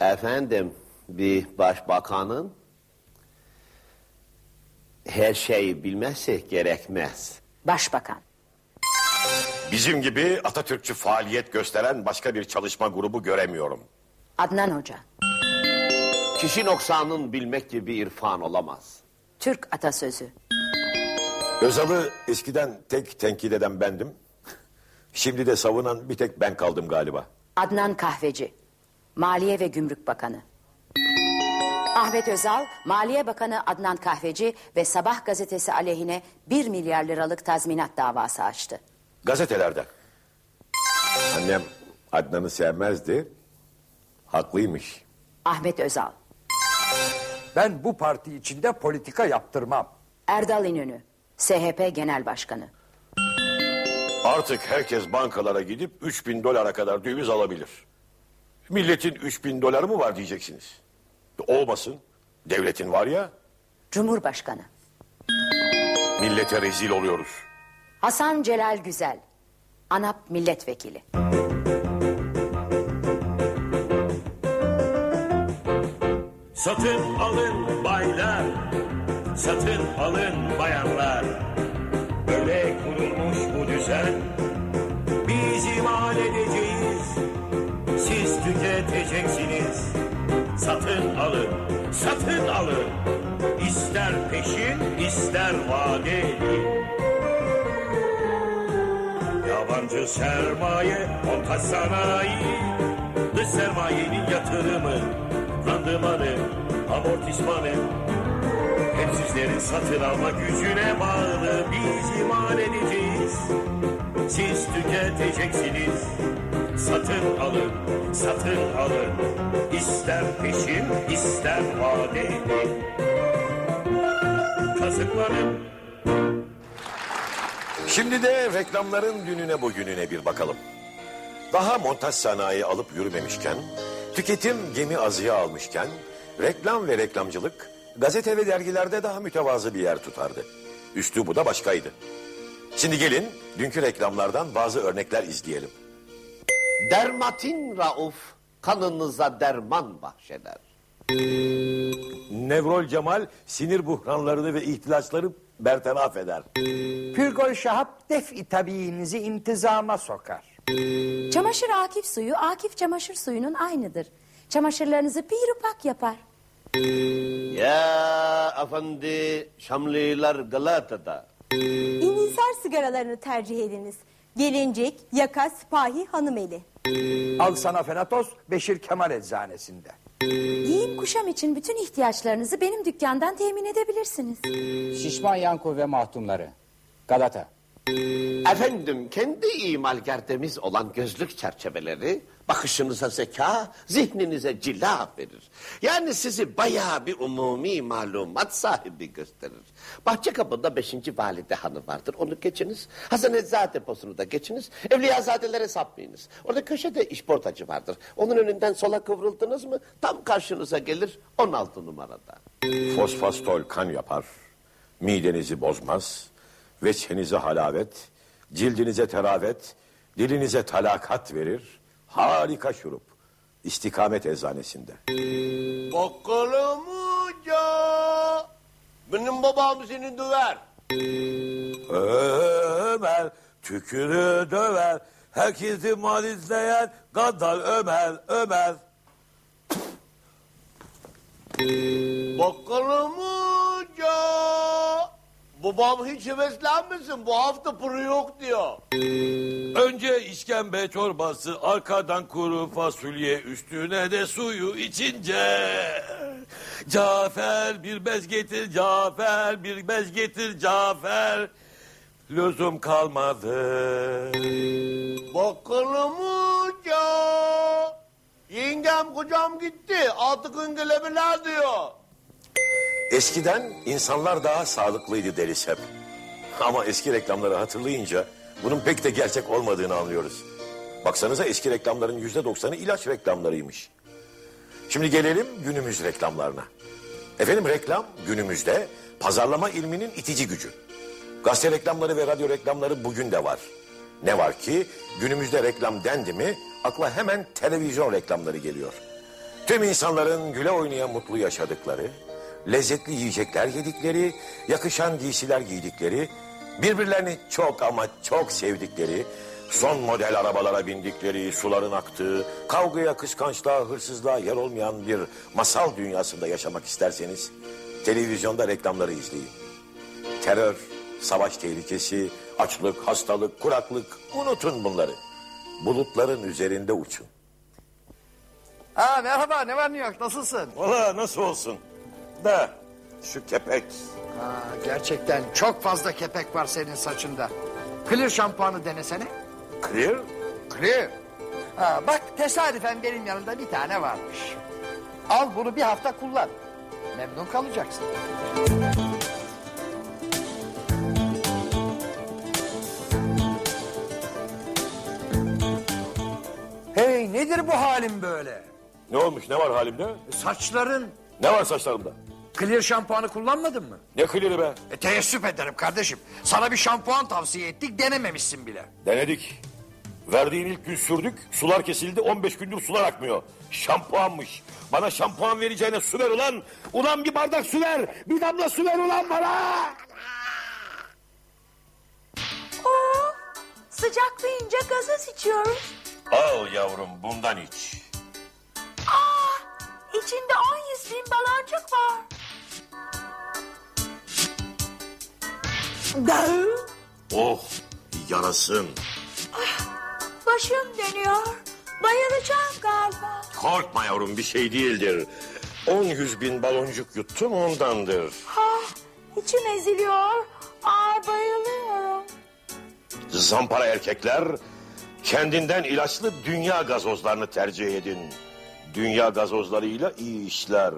Efendim bir başbakanın her şeyi bilmesi gerekmez. Başbakan. Bizim gibi Atatürkçü faaliyet gösteren başka bir çalışma grubu göremiyorum. Adnan Hoca. Kişi noksanın bilmek gibi irfan olamaz. Türk atasözü. Özal'ı eskiden tek tenkit eden bendim. Şimdi de savunan bir tek ben kaldım galiba. Adnan Kahveci. Maliye ve Gümrük Bakanı. Ahmet Özal, Maliye Bakanı Adnan Kahveci ve Sabah gazetesi aleyhine 1 milyar liralık tazminat davası açtı. Gazetelerden. Annem Adnan'ı sevmezdi. Haklıymış. Ahmet Özal. Ben bu parti içinde politika yaptırmam. Erdal İnönü. SHP Genel Başkanı. Artık herkes bankalara gidip 3000 dolara kadar döviz alabilir. Milletin 3000 doları mı var diyeceksiniz. Olmasın. Devletin var ya. Cumhurbaşkanı. Millete rezil oluyoruz. Hasan Celal Güzel. ANAP Milletvekili. Satın alın baylar, satın alın bayanlar. Böyle kurulmuş bu düzen, biz imal edeceğiz, siz tüketeceksiniz. Satın alın, satın alın. İster peşin, ister vadeli. Yabancı sermaye, orta sanayi, dış sermayenin yatırımı, randımanı, amortismanı. Hep sizlerin satın alma gücüne bağlı biz imal edeceğiz. Siz tüketeceksiniz. Satın alın, satın alın. İster peşin, ister vadeli. Kazıklanın, Şimdi de reklamların gününe bugününe bir bakalım. Daha montaj sanayi alıp yürümemişken, tüketim gemi azıya almışken, reklam ve reklamcılık gazete ve dergilerde daha mütevazı bir yer tutardı. Üstü bu da başkaydı. Şimdi gelin dünkü reklamlardan bazı örnekler izleyelim. Dermatin Rauf kanınıza derman bahşeder. Nevrol Cemal sinir buhranlarını ve ihtilaçları bertaraf eder. Pürgol Şahap def-i tabiinizi intizama sokar. Çamaşır Akif suyu Akif çamaşır suyunun aynıdır. Çamaşırlarınızı bir upak yapar. Ya efendi Şamlılar Galata'da. İnhisar sigaralarını tercih ediniz. Gelincik, yaka, sipahi, hanımeli. Al sana Fenatos Beşir Kemal Eczanesi'nde. Giyim kuşam için bütün ihtiyaçlarınızı benim dükkandan temin edebilirsiniz. Şişman Yanko ve Mahtumları. Galata. Efendim kendi imalgardemiz olan gözlük çerçeveleri bakışınıza zeka, zihninize cila verir. Yani sizi bayağı bir umumi malumat sahibi gösterir. Bahçe kapında beşinci valide hanı vardır. Onu geçiniz. Hasan Eczade deposunu da geçiniz. Evliyazadelere sapmayınız. Orada köşede işportacı vardır. Onun önünden sola kıvrıldınız mı tam karşınıza gelir 16 numarada. Fosfastol kan yapar, midenizi bozmaz, veçhenize halavet, cildinize teravet, dilinize talakat verir. Harika şurup. İstikamet eczanesinde. Bakalım hoca. Benim babam seni döver. Ömer tükürü döver. Herkesi mal izleyen gaddar Ömer, Ömer. Bakalım hoca. Babam hiç heveslenmesin. Bu hafta pırı yok diyor. Önce işkembe çorbası, arkadan kuru fasulye, üstüne de suyu içince. Cafer bir bez getir, Cafer bir bez getir, Cafer. Lüzum kalmadı. Bakalım hoca. Yengem kocam gitti. Artık gelebilir diyor. Eskiden insanlar daha sağlıklıydı deriz hep. Ama eski reklamları hatırlayınca bunun pek de gerçek olmadığını anlıyoruz. Baksanıza eski reklamların yüzde doksanı ilaç reklamlarıymış. Şimdi gelelim günümüz reklamlarına. Efendim reklam günümüzde pazarlama ilminin itici gücü. Gazete reklamları ve radyo reklamları bugün de var. Ne var ki günümüzde reklam dendi mi akla hemen televizyon reklamları geliyor. Tüm insanların güle oynaya mutlu yaşadıkları, lezzetli yiyecekler yedikleri, yakışan giysiler giydikleri, birbirlerini çok ama çok sevdikleri, son model arabalara bindikleri, suların aktığı, kavgaya, kıskançlığa, hırsızlığa yer olmayan bir masal dünyasında yaşamak isterseniz, televizyonda reklamları izleyin. Terör, savaş tehlikesi, açlık, hastalık, kuraklık, unutun bunları. Bulutların üzerinde uçun. Aa, merhaba ne var ne yok nasılsın? Valla nasıl olsun? Da şu kepek. Aa, gerçekten çok fazla kepek var senin saçında. Clear şampuanı denesene. Clear? Clear. Aa, bak tesadüfen benim yanımda bir tane varmış. Al bunu bir hafta kullan. Memnun kalacaksın. Hey nedir bu halin böyle? Ne olmuş ne var halimde? Saçların. Ne var saçlarımda? Clear şampuanı kullanmadın mı? Ne clear'ı be? E, teessüp ederim kardeşim. Sana bir şampuan tavsiye ettik denememişsin bile. Denedik. Verdiğin ilk gün sürdük, sular kesildi, 15 gündür sular akmıyor. Şampuanmış. Bana şampuan vereceğine su ver ulan. Ulan bir bardak su ver. Bir damla su ver ulan bana. Oo, sıcaklayınca gazoz içiyoruz. Al yavrum bundan iç. Aa, içinde 10 bin baloncuk var. Dağı. Oh yarasın. Başım dönüyor. Bayılacağım galiba. Korkma yavrum bir şey değildir. On yüz bin baloncuk yuttum ondandır. Ah, içim eziliyor. Ay bayılıyorum. Zampara erkekler kendinden ilaçlı dünya gazozlarını tercih edin. Dünya gazozlarıyla iyi işler.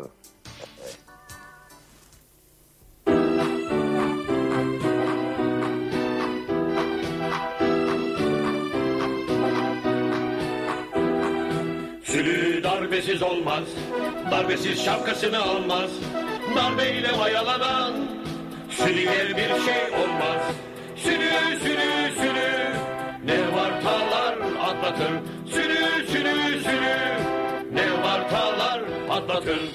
Sülü darbesiz olmaz, darbesiz şapkasını almaz. Darbeyle mayalanan sülüyer bir şey olmaz. Sülü sülü sülü ne var tağlar atlatır. Atlatır.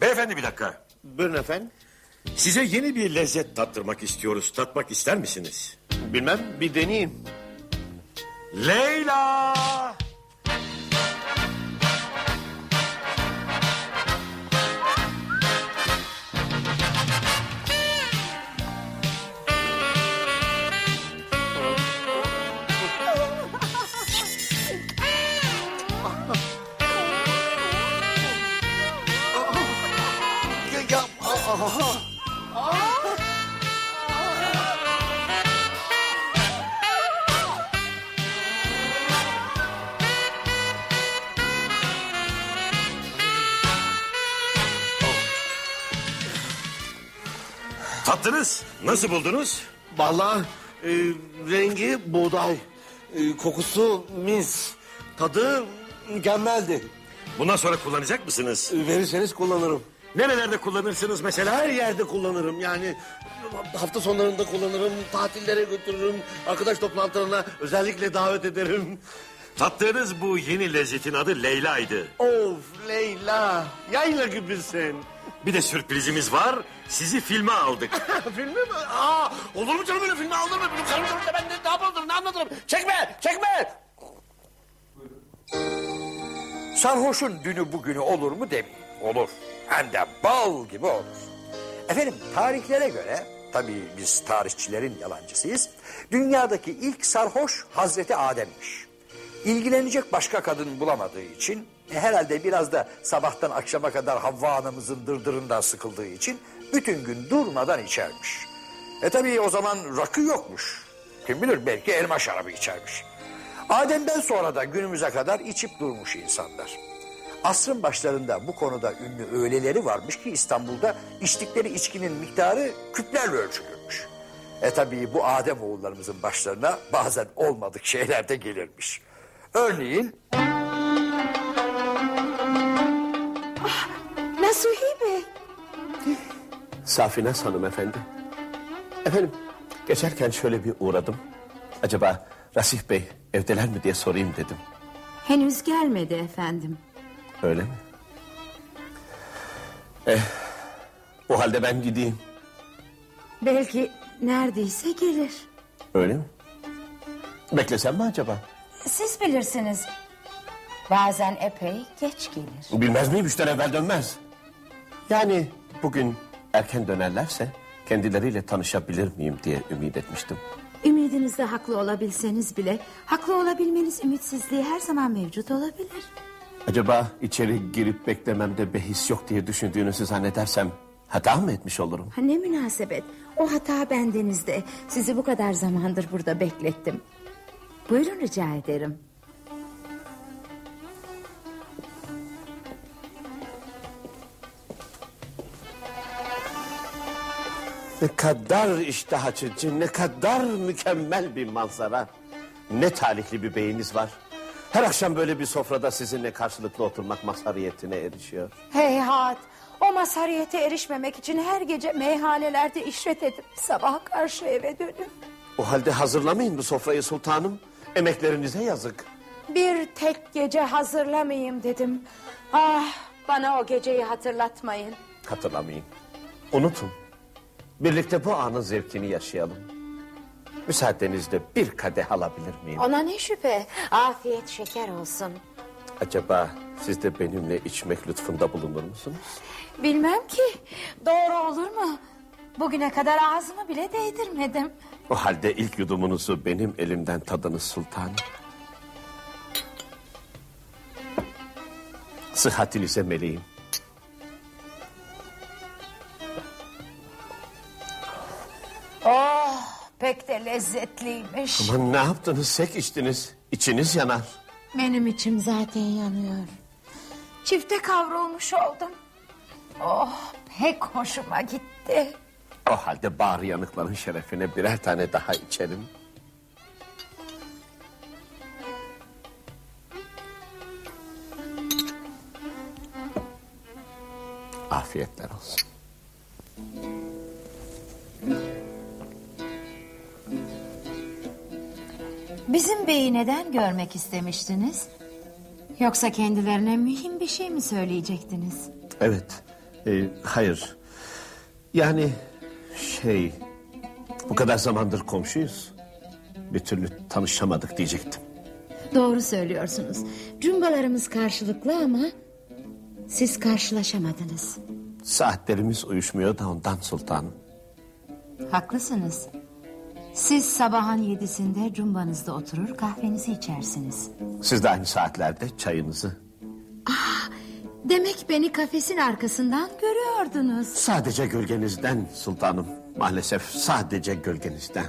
Beyefendi bir dakika. Buyurun efendim. Size yeni bir lezzet tattırmak istiyoruz. Tatmak ister misiniz? Bilmem bir deneyeyim. Leyla! Tattınız. Nasıl buldunuz? Vallahi e, rengi buğday, e, kokusu mis, tadı mükemmeldi. Bundan sonra kullanacak mısınız? E, verirseniz kullanırım. Nerelerde kullanırsınız mesela? Her yerde kullanırım yani. Hafta sonlarında kullanırım, tatillere götürürüm, arkadaş toplantılarına özellikle davet ederim. Tattığınız bu yeni lezzetin adı Leyla'ydı. Of Leyla, yayla gibisin. Bir de sürprizimiz var. Sizi filme aldık. Filmi mi? Aa, olur mu canım öyle filmi alır mı? Benim karım sorunca ben de ne yapalım, ne anlatırım? Çekme, çekme! Sarhoşun dünü bugünü olur mu demeyin. Olur. Hem de bal gibi olur. Efendim tarihlere göre, tabii biz tarihçilerin yalancısıyız. Dünyadaki ilk sarhoş Hazreti Adem'miş. İlgilenecek başka kadın bulamadığı için, e, herhalde biraz da sabahtan akşama kadar Havva anamızın dırdırından sıkıldığı için bütün gün durmadan içermiş. E tabii o zaman rakı yokmuş. Kim bilir belki elma şarabı içermiş. Adem'den sonra da günümüze kadar içip durmuş insanlar. Asrın başlarında bu konuda ünlü öğleleri varmış ki İstanbul'da içtikleri içkinin miktarı küplerle ölçülürmüş. E tabii bu Adem oğullarımızın başlarına bazen olmadık şeyler de gelirmiş. Örneğin Bey. Safines hanımefendi. Efendim geçerken şöyle bir uğradım. Acaba Rasih Bey evdeler mi diye sorayım dedim. Henüz gelmedi efendim. Öyle mi? Eh, o halde ben gideyim. Belki neredeyse gelir. Öyle mi? Beklesem mi acaba? Siz bilirsiniz. Bazen epey geç gelir. Bilmez miyim üçten evvel dönmez. Yani bugün erken dönerlerse kendileriyle tanışabilir miyim diye ümit etmiştim. Ümidinizde haklı olabilseniz bile... ...haklı olabilmeniz ümitsizliği her zaman mevcut olabilir. Acaba içeri girip beklememde behis yok diye düşündüğünüzü zannedersem hata mı etmiş olurum? Ha, ne münasebet. O hata bendenizde. Sizi bu kadar zamandır burada beklettim. Buyurun rica ederim. Ne kadar iştah açıcı, ne kadar mükemmel bir manzara. Ne talihli bir beyiniz var. Her akşam böyle bir sofrada sizinle karşılıklı oturmak mazhariyetine erişiyor. Heyhat. O mazhariyete erişmemek için her gece meyhanelerde işret edip sabaha karşı eve dönün. O halde hazırlamayın bu sofrayı sultanım. Emeklerinize yazık. Bir tek gece hazırlamayayım dedim. Ah bana o geceyi hatırlatmayın. Hatırlamayın. Unutun. Birlikte bu anın zevkini yaşayalım. Müsaadenizle bir kadeh alabilir miyim? Ona ne şüphe. Afiyet şeker olsun. Acaba siz de benimle içmek lütfunda bulunur musunuz? Bilmem ki. Doğru olur mu? Bugüne kadar ağzımı bile değdirmedim. O halde ilk yudumunuzu benim elimden tadınız sultanım. Sıhhatinize meleğim. Oh pek de lezzetliymiş. Aman ne yaptınız sek içtiniz. İçiniz yanar. Benim içim zaten yanıyor. Çifte kavrulmuş oldum. Oh pek hoşuma gitti. O halde bağrı yanıkların şerefine birer tane daha içelim. Afiyetler olsun. Bizim beyi neden görmek istemiştiniz? Yoksa kendilerine mühim bir şey mi söyleyecektiniz? Evet. e, hayır. Yani şey... Bu kadar zamandır komşuyuz. Bir türlü tanışamadık diyecektim. Doğru söylüyorsunuz. Cumbalarımız karşılıklı ama... ...siz karşılaşamadınız. Saatlerimiz uyuşmuyor da ondan sultanım. Haklısınız. Siz sabahın yedisinde cumbanızda oturur kahvenizi içersiniz. Siz de aynı saatlerde çayınızı. Demek beni kafesin arkasından görüyordunuz. Sadece gölgenizden sultanım. Maalesef sadece gölgenizden.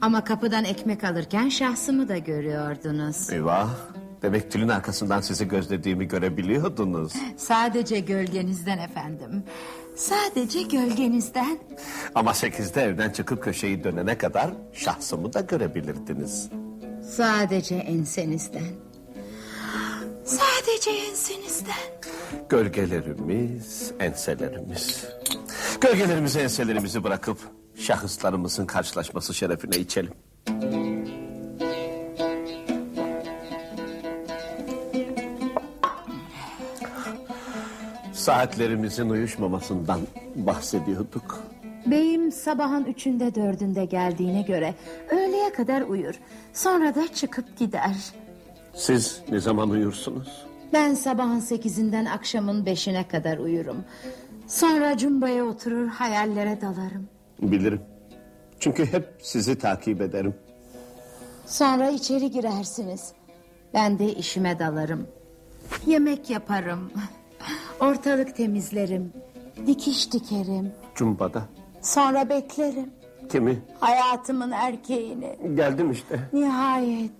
Ama kapıdan ekmek alırken şahsımı da görüyordunuz. Eyvah. Demek tülün arkasından sizi gözlediğimi görebiliyordunuz. Sadece gölgenizden efendim. Sadece gölgenizden. Ama sekizde evden çıkıp köşeyi dönene kadar şahsımı da görebilirdiniz. Sadece ensenizden. Sadece ensenizden. Gölgelerimiz, enselerimiz. Gölgelerimizi, enselerimizi bırakıp şahıslarımızın karşılaşması şerefine içelim. Saatlerimizin uyuşmamasından bahsediyorduk. Beyim sabahın üçünde dördünde geldiğine göre öğleye kadar uyur. Sonra da çıkıp gider. Siz ne zaman uyursunuz? Ben sabahın sekizinden akşamın beşine kadar uyurum. Sonra cumbaya oturur hayallere dalarım. Bilirim. Çünkü hep sizi takip ederim. Sonra içeri girersiniz. Ben de işime dalarım. Yemek yaparım. Ortalık temizlerim. Dikiş dikerim. Cumbada. Sonra beklerim. Kimi? Hayatımın erkeğini. Geldim işte. Nihayet.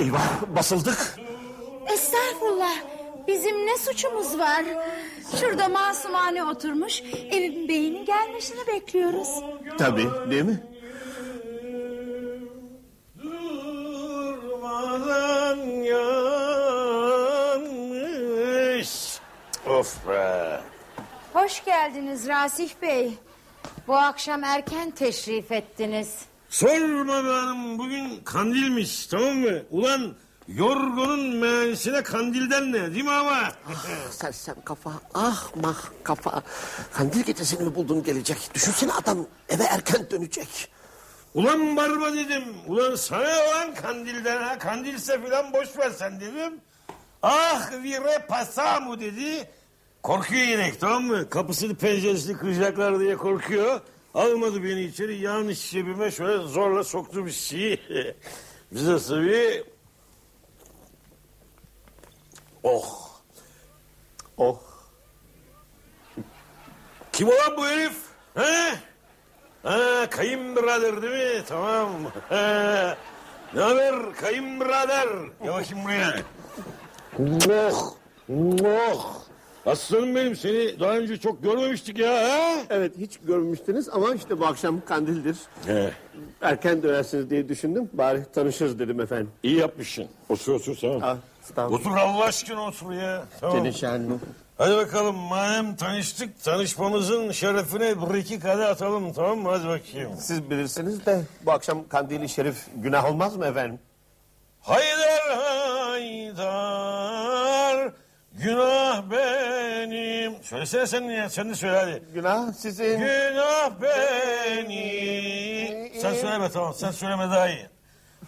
Eyvah basıldık. Estağfurullah. Bizim ne suçumuz var? Şurada masumane oturmuş evin beyinin gelmesini bekliyoruz. Tabii değil mi? Durmadan yanmış. Of be. Hoş geldiniz Rasih Bey. Bu akşam erken teşrif ettiniz. Sorma be hanım bugün kandilmiş tamam mı? Ulan yorgunun meğersine kandilden ne değil mi ama? Sersem kafa, ah mah kafa. Kandil gecesini mi buldun gelecek? Düşünsene adam eve erken dönecek. Ulan barba dedim. Ulan sana olan kandilden ha. Kandilse filan boş ver sen dedim. Ah vire pasamu dedi. Korkuyor inek tamam mı? Kapısını penceresini kıracaklar diye korkuyor. Almadı beni içeri yanlış cebime şöyle zorla soktu bir şeyi. Biz de tabii... Oh. Oh. Kim olan bu herif? He? Ha, kayınbirader değil mi? Tamam. Ha. Ne haber kayınbirader? Bakayım buraya. Oh. Oh. Aslanım benim seni daha önce çok görmemiştik ya. Ha? Evet hiç görmüştünüz ama işte bu akşam kandildir. He. Erken dönersiniz diye düşündüm. Bari tanışırız dedim efendim. İyi yapmışsın. Otur otur tamam. Ah, tamam. Otur Allah aşkına otur ya. Tamam. Senin şanlı. Hadi bakalım madem tanıştık tanışmamızın şerefine bir iki kadeh atalım tamam mı? Hadi bakayım. Siz bilirsiniz de bu akşam kandili şerif günah olmaz mı efendim? Haydar haydar günah benim. Söylesene sen ya sen de söyle hadi. Günah sizin. Günah benim. Sen söyleme tamam sen söyleme daha iyi.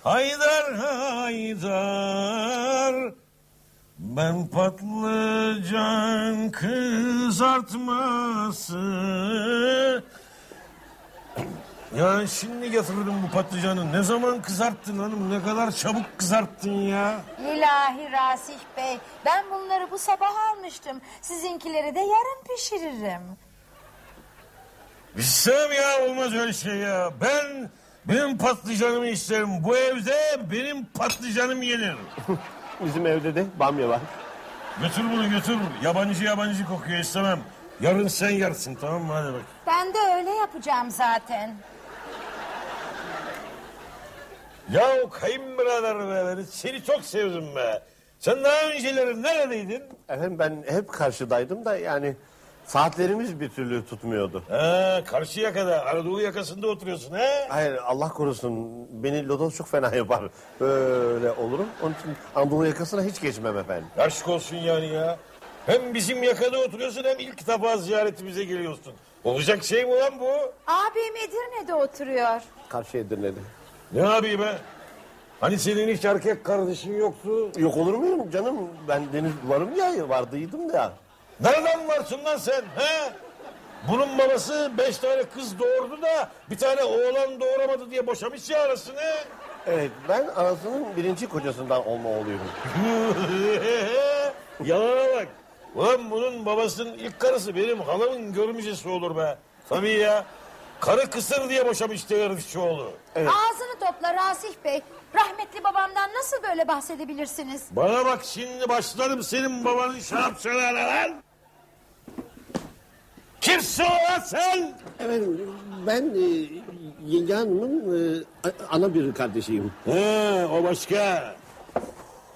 Haydar haydar ben patlıcan kızartması Ya şimdi getirdim bu patlıcanı. Ne zaman kızarttın hanım? Ne kadar çabuk kızarttın ya. İlahi Rasih Bey. Ben bunları bu sabah almıştım. Sizinkileri de yarın pişiririm. Bilsem ya olmaz öyle şey ya. Ben benim patlıcanımı isterim. Bu evde benim patlıcanım yenir. Bizim evde de bamya var. Götür bunu götür. Yabancı yabancı kokuyor istemem. Yarın sen yersin tamam mı? Hadi bak. Ben de öyle yapacağım zaten. Ya kayınbirader be. ben Seni çok sevdim be. Sen daha önceleri neredeydin? Efendim ben hep karşıdaydım da yani saatlerimiz bir türlü tutmuyordu. Ha, karşı yakada Anadolu yakasında oturuyorsun he? Hayır Allah korusun beni lodos çok fena yapar. Böyle olurum. Onun için Anadolu yakasına hiç geçmem efendim. Aşk olsun yani ya. Hem bizim yakada oturuyorsun hem ilk defa ziyaretimize geliyorsun. Olacak şey mi lan bu? Abim Edirne'de oturuyor. Karşı Edirne'de. Ne abi be? Hani senin hiç erkek kardeşin yoktu? Yok olur muyum canım? Ben deniz varım ya vardıydım da. Nereden varsın lan sen? He? Bunun babası beş tane kız doğurdu da bir tane oğlan doğuramadı diye boşamış ya arasını. Evet ben anasının birinci kocasından olma oluyorum. Yalana bak. Ulan bunun babasının ilk karısı benim halamın görümcesi olur be. Tabii ya. Karı kısır diye boşamış herif oğlu. Evet. Ağzını topla Rasih Bey. Rahmetli babamdan nasıl böyle bahsedebilirsiniz? Bana bak şimdi başlarım senin babanın şarapçılarına lan. Kimsin o lan sen? Efendim ben e, yenge hanımın e, ana bir kardeşiyim. He, o başka.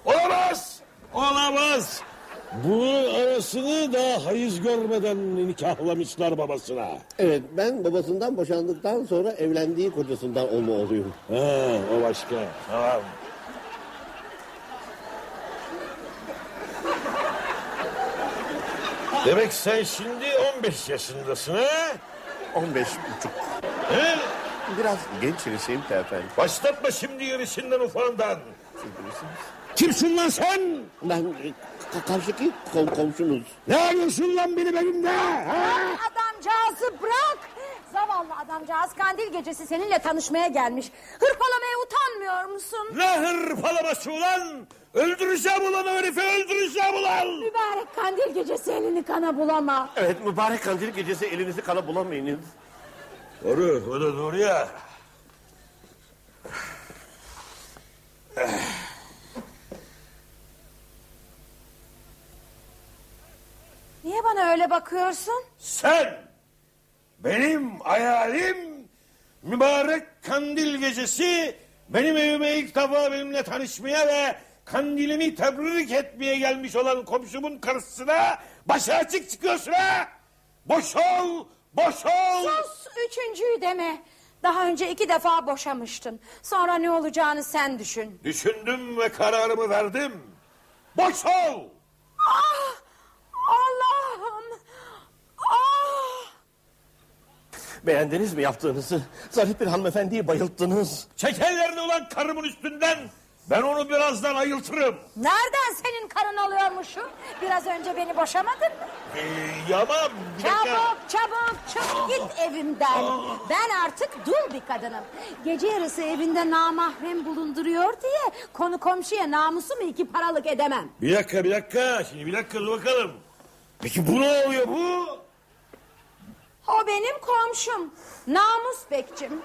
Olamaz. Olamaz. Bunun arasını daha hayız görmeden nikahlamışlar babasına. Evet ben babasından boşandıktan sonra evlendiği kocasından olma oluyorum. He, o başka. Tamam. Demek sen şimdi 15 yaşındasın ha? 15 buçuk. He? Biraz genç irisiyim de efendim. Başlatma şimdi yerisinden ufandan. Kimsin lan sen? Ben karşıki kom- komşunuz. Ne arıyorsun lan benim evimde? Ha? Adamcağızı bırak. Zavallı adamcağız kandil gecesi seninle tanışmaya gelmiş. Hırpalamaya utanmıyor musun? Ne hırpalaması ulan? Öldüreceğim ulan herifi öldüreceğim ulan. Mübarek kandil gecesi elini kana bulama. Evet mübarek kandil gecesi elinizi kana bulamayınız. Doğru, o da doğru ya. Niye bana öyle bakıyorsun? Sen benim hayalim mübarek kandil gecesi benim evime ilk defa benimle tanışmaya ve kandilimi tebrik etmeye gelmiş olan komşumun karşısına başı açık çıkıyorsun ha. Boş ol, boş ol. Sus üçüncüyü deme. Daha önce iki defa boşamıştın. Sonra ne olacağını sen düşün. Düşündüm ve kararımı verdim. Boş ol. Ah! Allah'ım! Ah! Beğendiniz mi yaptığınızı? Zarif bir hanımefendiyi bayılttınız. Çek ellerini ulan karımın üstünden. Ben onu birazdan ayıltırım. Nereden senin karın alıyormuşum? Biraz önce beni boşamadın mı? Ee, yamam. Çabuk çabuk çık git evimden. Ben artık dul bir kadınım. Gece yarısı evinde namahrem bulunduruyor diye konu komşuya namusumu iki paralık edemem. Bir dakika bir dakika. Şimdi bir dakika dur bakalım. Peki bu ne oluyor bu? O benim komşum. Namus bekçim.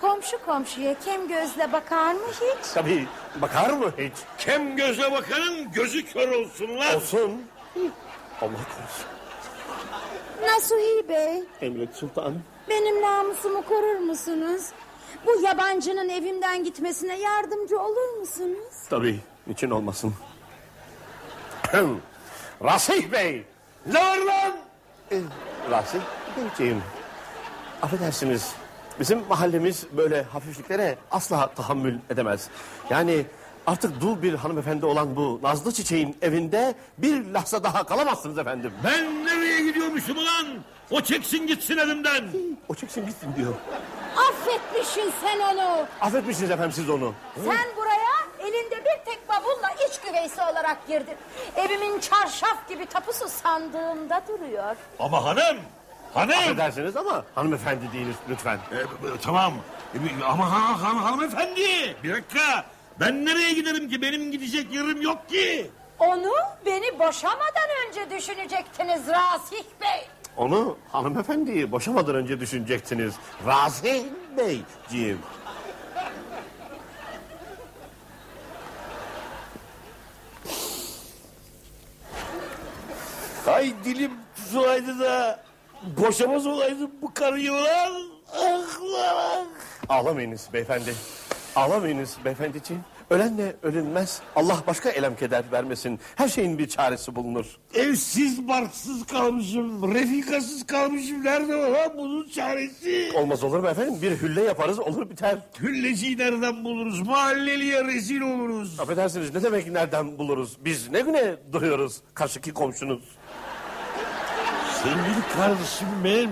Komşu komşuya kem gözle bakar mı hiç? Tabii bakar mı hiç? Kem göze bakanın gözü kör olsun lan. Olsun. Allah korusun. Nasuhi Bey, Emret Sultan. benim namusumu korur musunuz? Bu yabancının evimden gitmesine yardımcı olur musunuz? Tabii niçin olmasın. Rasih Bey. Ne var lan? Ee, Rasih Beyciğim. Affedersiniz. Bizim mahallemiz böyle hafifliklere asla tahammül edemez. Yani artık dul bir hanımefendi olan bu Nazlı Çiçek'in evinde bir lahza daha kalamazsınız efendim. Ben nereye gidiyormuşum ulan? O çeksin gitsin elimden. O çeksin gitsin diyor. Affetmişsin sen onu. Affetmişsiniz efendim siz onu. Sen buraya elinde bir tek bavulla iç güveysi olarak girdin. Evimin çarşaf gibi tapusu sandığımda duruyor. Ama hanım. Hanım. Affedersiniz ama hanımefendi değiliz lütfen. Ee, b- tamam. Ee, Ama ha, han, hanımefendi. Bir dakika. Ben nereye giderim ki? Benim gidecek yerim yok ki. Onu beni boşamadan önce düşünecektiniz Rasih Bey. Onu hanımefendiyi boşamadan önce düşünecektiniz. Razih Beyciğim. Ay dilim tutsulaydı da boşamaz olaydım bu karıyı ulan. Ah ulan ah. Ağlamayınız beyefendi. Ağlamayınız beyefendiciğim. Ölenle ölünmez. Allah başka elem keder vermesin. Her şeyin bir çaresi bulunur. Evsiz barksız kalmışım. Refikasız kalmışım. Nerede o lan bunun çaresi? Olmaz olur mu efendim? Bir hülle yaparız olur biter. Hülleciyi nereden buluruz? Mahalleliye rezil oluruz. Affedersiniz ne demek nereden buluruz? Biz ne güne duruyoruz karşıki komşunuz. Sevgili kardeşim benim.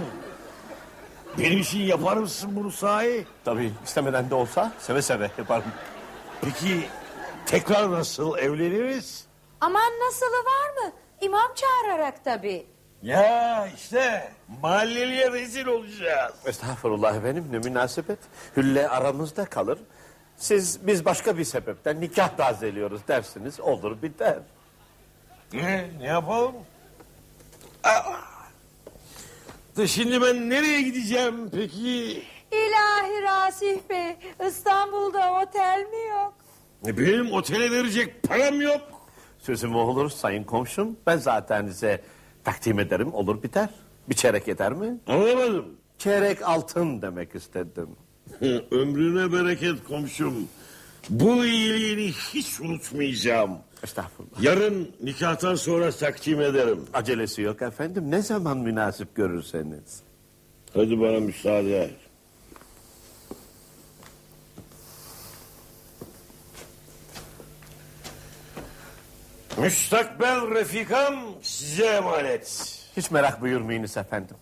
Benim için yapar mısın bunu sahi? Tabii istemeden de olsa seve seve yaparım. Peki tekrar nasıl evleniriz? Aman nasılı var mı? İmam çağırarak tabii. Ya işte mahalleliye rezil olacağız. Estağfurullah efendim ne münasebet. Hülle aramızda kalır. Siz biz başka bir sebepten nikah tazeliyoruz dersiniz olur biter. Ne, ne yapalım? Aa! Da şimdi ben nereye gideceğim peki? İlahi Rasih Bey, İstanbul'da otel mi yok? E, Benim otele verecek param yok. Sözüm olur sayın komşum. Ben zaten size takdim ederim olur biter. Bir çeyrek yeter mi? Anlamadım. Çeyrek altın demek istedim. Ömrüne bereket komşum. Bu iyiliğini hiç unutmayacağım. Estağfurullah. Yarın nikahtan sonra takdim ederim. Acelesi yok efendim. Ne zaman münasip görürseniz. Hadi bana müsaade et. Müstakbel refikam size emanet. Hiç merak buyurmayınız efendim.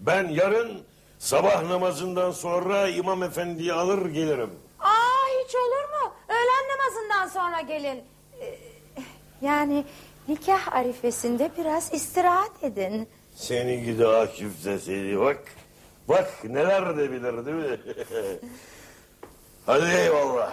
Ben yarın sabah namazından sonra imam efendiyi alır gelirim. Aa hiç olur mu? Öğlen namazından sonra gelin. Ee, Yani nikah arifesinde biraz istirahat edin. Seni gidi Akif seni bak. Bak neler de bilir değil mi? Hadi eyvallah.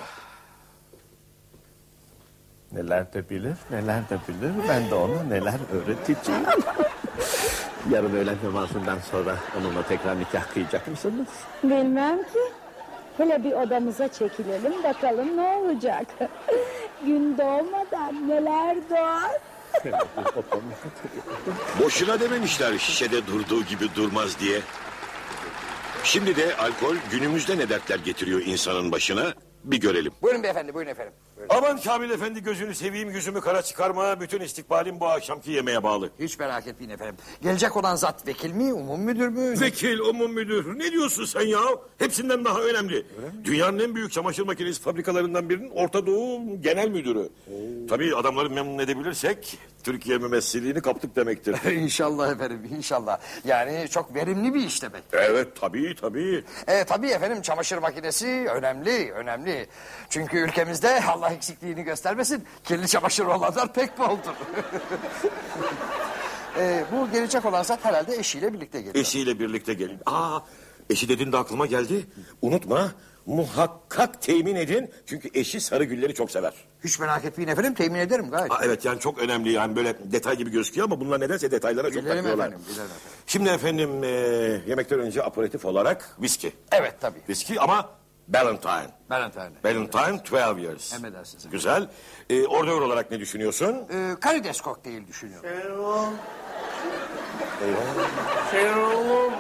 Neler de bilir, neler de bilir. Ben de ona neler öğreteceğim. Yarın öğlen namazından sonra onunla tekrar nikah kıyacak mısınız? Bilmem ki. Hele bir odamıza çekilelim bakalım ne olacak. Gün doğmadan neler doğar. Boşuna dememişler şişede durduğu gibi durmaz diye. Şimdi de alkol günümüzde ne dertler getiriyor insanın başına bir görelim. Buyurun beyefendi buyurun efendim. Aman Kamil Efendi gözünü seveyim yüzümü kara çıkarma. Bütün istikbalim bu akşamki yemeğe bağlı. Hiç merak etmeyin efendim. Gelecek olan zat vekil mi, umum müdür mü? Vekil, umum müdür. Ne diyorsun sen ya? Hepsinden daha önemli. Dünyanın en büyük çamaşır makinesi fabrikalarından birinin Orta Doğu Genel Müdürü. Tabii adamları memnun edebilirsek Türkiye mümessilliğini kaptık demektir. inşallah efendim inşallah. Yani çok verimli bir iş demek. evet tabii tabii. E, tabii efendim çamaşır makinesi önemli, önemli. Çünkü ülkemizde Allah eksikliğini göstermesin kirli çamaşır olanlar pek boldur. e, bu gelecek olan zat herhalde eşiyle birlikte geliyor. Eşiyle birlikte gelin. Aa, eşi dedin de aklıma geldi. Unutma muhakkak temin edin. Çünkü eşi sarı gülleri çok sever. Hiç merak etmeyin efendim temin ederim gayet. Aa, evet yani çok önemli yani böyle detay gibi gözüküyor ama bunlar nedense detaylara çok takıyorlar. efendim, efendim. Şimdi efendim e, yemekten önce aperatif olarak viski. Evet tabii. Viski ama Valentine. Valentine. Valentine 12 years. Emredersiniz efendim. Güzel. E, ordör olarak ne düşünüyorsun? E, karides kokteyl düşünüyorum. Selam.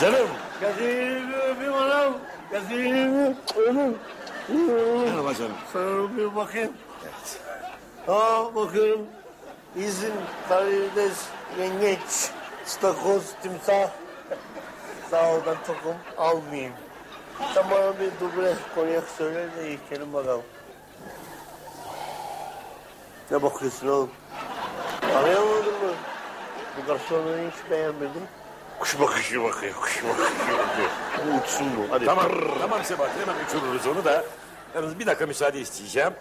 Canım. Gözünü öpeyim anam. Gözünü öpeyim. Merhaba canım. Sana bir bakayım. Aa bakıyorum. İzin, karides, yengeç, stakoz, timsah. Sağ ol ben tokum almayayım. Sen bana bir duble konyak söyle de içelim bakalım. Ne bakıyorsun oğlum? Anlayamadın mı? Bu garsonu hiç beğenmedim. Kuş bakışı bakıyor, kuş bakışı bakıyor. Bu uçsun bu. Hadi. Tamam, tamam Sebahattin hemen uçururuz onu da. Yalnız bir dakika müsaade isteyeceğim.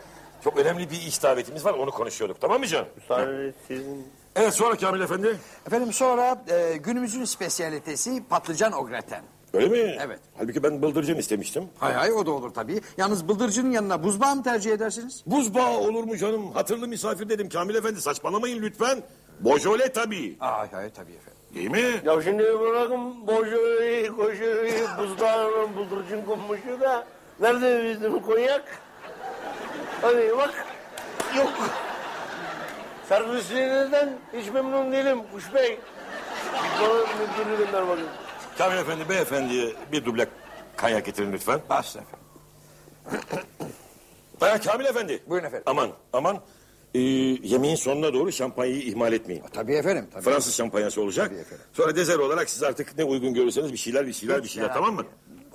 Çok önemli bir iş davetimiz var onu konuşuyorduk tamam mı canım? Müsaade sizin. Evet sonra Kamil Efendi. Efendim sonra e, günümüzün spesiyalitesi patlıcan ogreten. Öyle mi? Evet. Halbuki ben bıldırcın istemiştim. Hay hay o da olur tabii. Yalnız bıldırcının yanına buzbağı mı tercih edersiniz? Buzbağı olur mu canım? Hatırlı misafir dedim Kamil Efendi saçmalamayın lütfen. Bojole tabii. Hay hay tabii efendim. Değil mi? Ya şimdi bırakın boşuyu, koşuyu, buzdağının buldurcun konmuşu da. Nerede bizim konyak? Hadi bak. Yok. Servisliğinizden hiç memnun değilim Kuş Bey. Bana müdürü gönder bakayım. Kamil Efendi beyefendiye bir duble kanyak getirin lütfen. Başla efendim. Ha, Kamil Efendi. Buyurun efendim. Aman aman. Ee, yemeğin sonuna doğru şampanyayı ihmal etmeyin. Tabii efendim. Tabii. Fransız şampanyası olacak. Tabii efendim. Sonra dezer olarak siz artık ne uygun görürseniz bir şeyler bir şeyler bir şeyler tamam mı?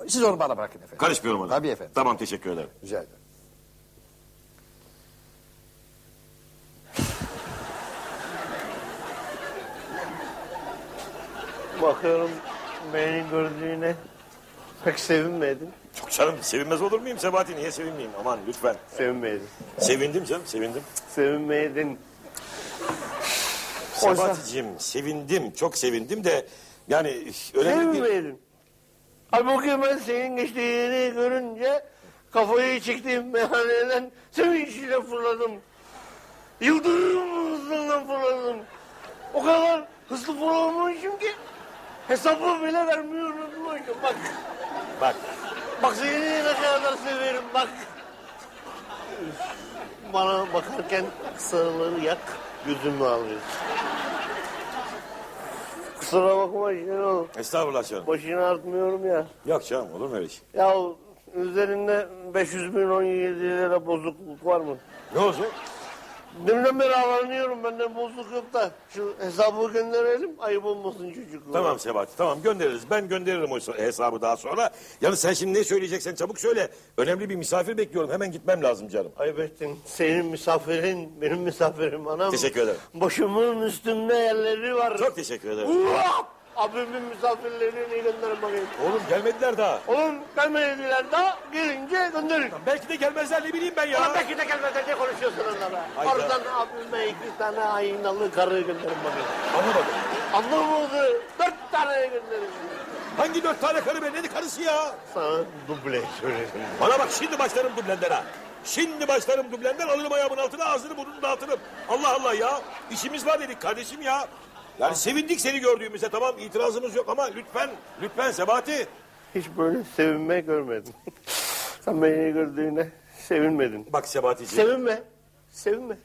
Siz onu bana bırakın efendim. Karışmıyorum ona. Tabii efendim. Tamam teşekkür ederim. Rica ederim. Bakıyorum beni gördüğüne pek sevinmedin. Çok canım sevinmez olur muyum Sebahati niye sevinmeyeyim aman lütfen. Sevinmedin. Sevindim canım sevindim. Sevinmedin. Oysa- sevindim çok sevindim de yani önemli bir... Sevinmedin. Halbuki ben senin geçtiğini görünce kafayı çektiğim meyhaneden sevinçle fırladım. Yıldırım hızıyla fırladım. O kadar hızlı fırlamışım ki Hesabı bile vermiyorum bak. Bak. Bak seni ne kadar severim bak. Bana bakarken kısaları yak, gözümü alıyorsun. Kusura bakma Şenol. Estağfurullah canım. Başını artmıyorum ya. Yok canım olur mu öyle şey? Ya üzerinde 500 bin 17 lira bozukluk var mı? Ne olacak? Deminden beri aranıyorum benden bozukluk yok da. Şu hesabı gönderelim ayıp olmasın çocuklar. Tamam Sebahat tamam göndeririz. Ben gönderirim o hesabı daha sonra. Yalnız sen şimdi ne söyleyeceksen çabuk söyle. Önemli bir misafir bekliyorum. Hemen gitmem lazım canım. Ayıp ettin. Senin misafirin benim misafirim anam. Teşekkür ederim. Başımın üstünde yerleri var. Çok teşekkür ederim. Abimin misafirlerini gönderin bakayım. Oğlum gelmediler daha. Oğlum gelmediler daha gelince gönderin. Belki de gelmezler ne bileyim ben ya. Ulan belki de gelmezler ne konuşuyorsun onlara? Hayda. Oradan abime iki tane aynalı karı gönderin bakayım. Anlamadım. Anlamadı. Dört tane gönderin. Hangi dört tane karı be? Ne karısı ya? Sana duble söyledim. Bana bak şimdi başlarım dublenden ha. Şimdi başlarım dublenden alırım ayağımın altına ağzını burnunu dağıtırım. Allah Allah ya. İşimiz var dedik kardeşim ya. Yani sevindik seni gördüğümüzde tamam itirazımız yok ama lütfen lütfen Sebati. Hiç böyle sevinme görmedim. Sen beni gördüğüne sevinmedin. Bak Sebati'ciğim. Sevinme. Sevinme.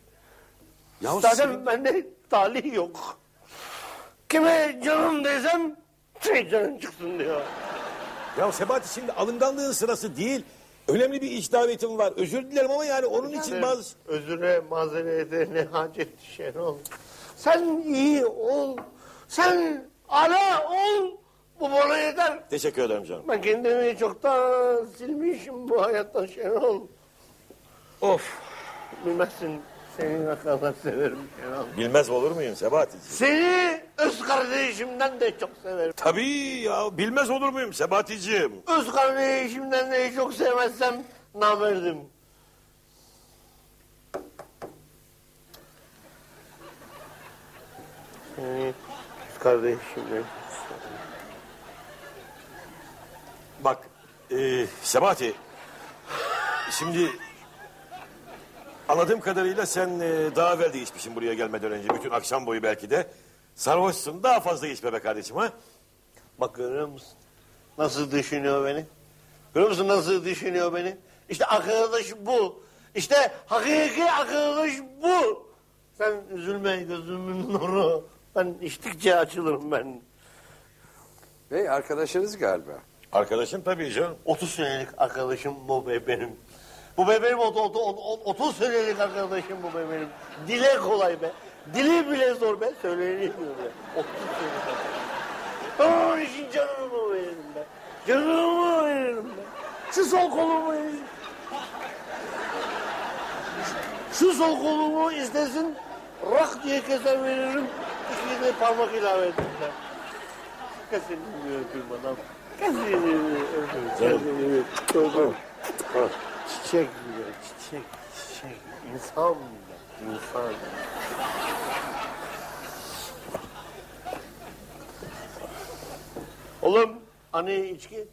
Ya Zaten sevin- bende talih yok. Kime canım desem şey canın çıksın diyor. Ya Sebati şimdi alınganlığın sırası değil. Önemli bir iş davetim var. Özür dilerim ama yani onun için bazı... Özüre mazerete ne hacet Şenol. Sen iyi ol. Sen ala ol. Bu bana yeter. Teşekkür ederim canım. Ben kendimi çoktan silmişim bu hayattan Şenol. Of. Bilmezsin seni ne kadar severim Şenol. Bilmez olur muyum Sebati'ciğim? Seni öz kardeşimden de çok severim. Tabii ya bilmez olur muyum Sebati'ciğim? Öz kardeşimden de çok sevmezsem namerdim. Öz kardeşimden Bak e, Sebati şimdi anladığım kadarıyla sen e, daha evvel de içmişsin buraya gelmeden önce. Bütün akşam boyu belki de. Sarhoşsun daha fazla içme be kardeşim ha. Bak görüyor musun? Nasıl düşünüyor beni? Görüyor musun nasıl düşünüyor beni? İşte arkadaş bu. İşte hakiki arkadaş bu. Sen üzülme gözümün nuru. Ben içtikçe açılırım ben. Bey arkadaşınız galiba. Arkadaşım tabii canım. 30 senelik arkadaşım bu bey benim. Bu bey benim ot- ot- ot- 30 senelik arkadaşım bu bey benim. Dile kolay be. Dili bile zor be. Söyleyemiyor be. 30 senelik arkadaşım. Onun için canımı veririm be. Canımı veririm be. Şu sol kolumu. Şu sol kolumu istesin. Rak diye keser veririm. De parmak ilave be. Kesinlikle öpeyim adam. Kesinlikle öpeyim. Öpeyim. Çiçek gibi, çiçek, çiçek. İnsan be, insan. Oğlum, hani içki?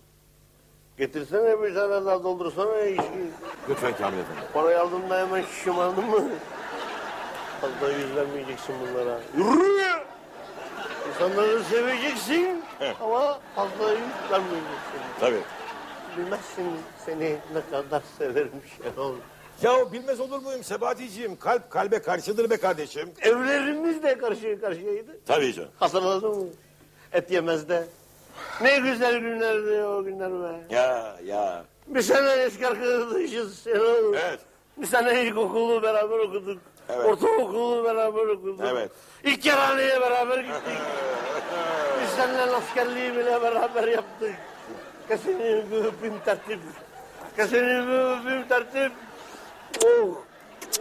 Getirsene bir tane daha doldursana içki. Lütfen Kamil Efendi. Parayı aldığında hemen şımardın mı? Fazla yüzlenmeyeceksin bunlara. İnsanları seveceksin ama fazla yüzlenmeyeceksin. Tabii. Bilmezsin seni ne kadar severim Şenol. Ya bilmez olur muyum Sebati'ciğim? Kalp kalbe karşıdır be kardeşim. Evlerimiz de karşı karşıyaydı. Tabii canım. Hatırladın mı? Et yemezde. Ne güzel günlerdi o günler be. Ya ya. Bir sene eski arkadaşız Şenol. Evet. Bir sene ilkokulu beraber okuduk. Evet. Ortaokulu beraber okuduk. Evet. İlk kerhaneye beraber gittik. Biz seninle askerliği bile beraber yaptık. Kesini bir öpeyim tertip. Kesini bir öpeyim tertip. Oh.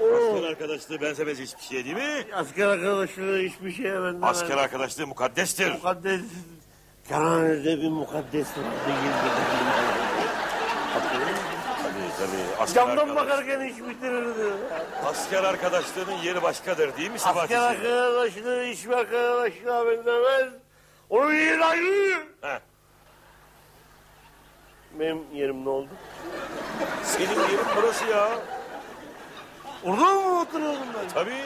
Oh. Asker arkadaşlığı benzemez hiçbir şey değil mi? Asker arkadaşlığı hiçbir şeye benzemez. Asker arkadaşlığı mukaddestir. Mukaddes. Kerhanede bir mukaddes vardı. Tabii tabii. Asker, Camdan arkadaş- bakarken iş bitirirdi. asker arkadaşlığının yeri başkadır değil mi Asker Sebati'ciğim? arkadaşlığı hiçbir arkadaşlığa benzemez. Onun yeri ayrı. Heh. Benim yerim ne oldu? Senin yerin burası ya. Orada mı oturuyordum ben? Tabii.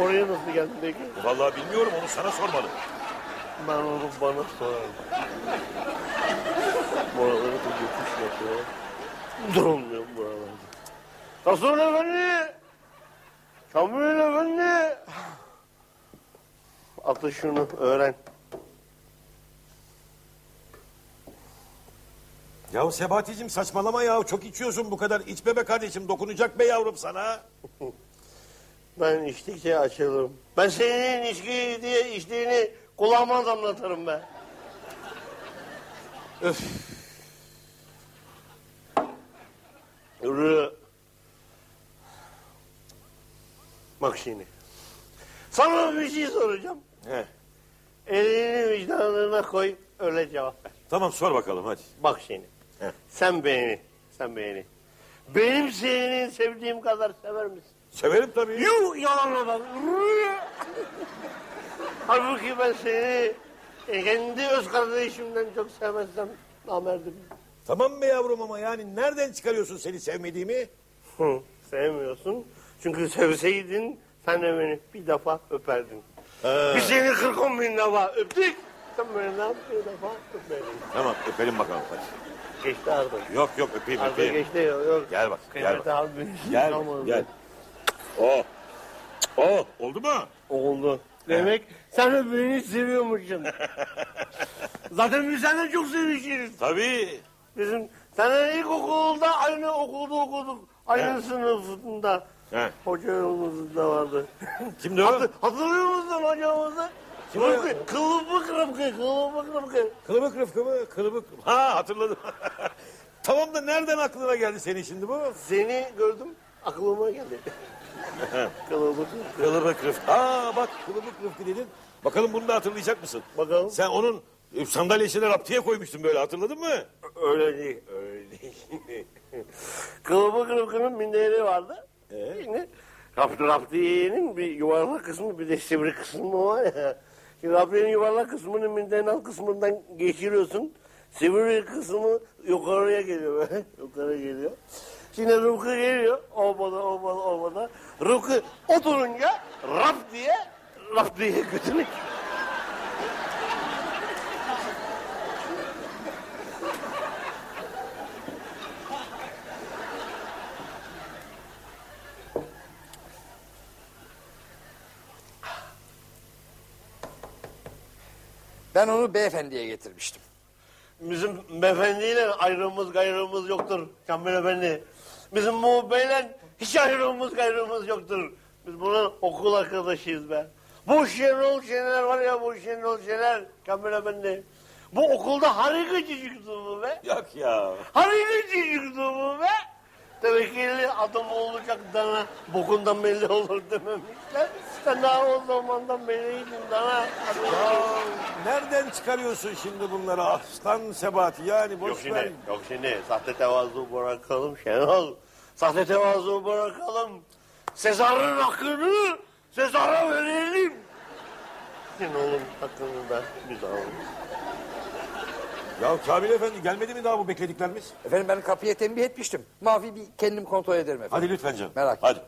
Oraya nasıl geldin peki? Vallahi bilmiyorum onu sana sormalı. Ben onu bana sorarım. Buraları da geçiş yapıyor. Durulmuyor buralarda. Hasan Efendi! Kamil Efendi! Atı şunu öğren. Ya Sebahaticiğim saçmalama ya. Çok içiyorsun bu kadar. İçme be kardeşim. Dokunacak be yavrum sana. Ben içtikçe açılırım. Ben senin içki diye içtiğini kulağıma damlatırım ben. Öf. Bak şimdi. Sana bir şey soracağım. He. Elini vicdanına koy öyle cevap ver. Tamam sor bakalım hadi. Bak şimdi. Sen beni, sen beni. Benim seni sevdiğim kadar sever misin? Severim tabii. Yuh yalanla bak. Halbuki ben seni e, kendi öz kardeşimden çok sevmezsem namerdim. Tamam be yavrum ama yani nereden çıkarıyorsun seni sevmediğimi? Hı, sevmiyorsun. Çünkü sevseydin sen de beni bir defa öperdin. He. Biz seni 40 bin defa öptük. Sen beni ne bir defa öpmedin. Tamam öpelim bakalım hadi. Geçti artık. Yok yok öpeyim Artık öpeyim. geçti yok. yok. Gel bak gel bak. harbi Gel kalmadı. gel. O. O oldu mu? Oldu. Demek sen beni seviyormuşsun. Zaten biz seninle çok sevişiriz. Tabii. Bizim seninle ilkokulda aynı okulda okuduk. Aynı sınıfında. He. Hocamız da vardı. Kimdi o? Hatır- hatırlıyor musun hocamızı? Kim? Rıfkı, Kılıbık Rıfkı, Kılıbık Rıfkı. Kılıbık Rıfkı mı? Kılıbık. Ha hatırladım. tamam da nereden aklına geldi senin şimdi bu? Seni gördüm, aklıma geldi. Kılıbık. Kılıbık Rıfkı. Aa bak Kılıbık Rıfkı dedin. Bakalım bunu da hatırlayacak mısın? Bakalım. Sen onun e, sandalyesine raptiye koymuştun böyle hatırladın mı? Öyle değil, öyle değil. Kılıbık Rıfkı'nın minderi vardı. Şimdi Rap, raptiyenin bir yuvarlak kısmı bir de sivri kısmı var ya. Şimdi raptiyenin yuvarlak kısmını minderin alt kısmından geçiriyorsun. Sivri kısmı yukarıya geliyor böyle. Yukarı geliyor. Şimdi Rıfkı geliyor. Olmadı, olmadı, olmadı. Rıfkı oturunca rap diye rap diye götünü Ben onu beyefendiye getirmiştim. Bizim beyefendiyle ayrımız gayrımız yoktur Kamil Efendi. Bizim bu beyle hiç ayrımız gayrımız yoktur. Biz bunun okul arkadaşıyız be. Bu Şenol Şener var ya bu Şenol Şener Kamil Efendi. Bu okulda harika çocuktu bu be. Yok ya. Harika çocuktu bu be. Tevekkili adam olacak dana bokundan belli olur dememişler. Sen daha o zamandan belliydin dana. Ya nereden çıkarıyorsun şimdi bunları aslan Sebati yani boş Yok ver. şimdi, yok şimdi sahte tevazu bırakalım Şenol. Sahte tevazu bırakalım. Sezar'ın hakkını Sezar'a verelim. Şenol'un hakkını da biz alalım. Ya Kamil Efendi gelmedi mi daha bu beklediklerimiz? Efendim ben kapıya tembih etmiştim. Mavi bir kendim kontrol ederim efendim. Hadi lütfen canım. Merak etme. Hadi.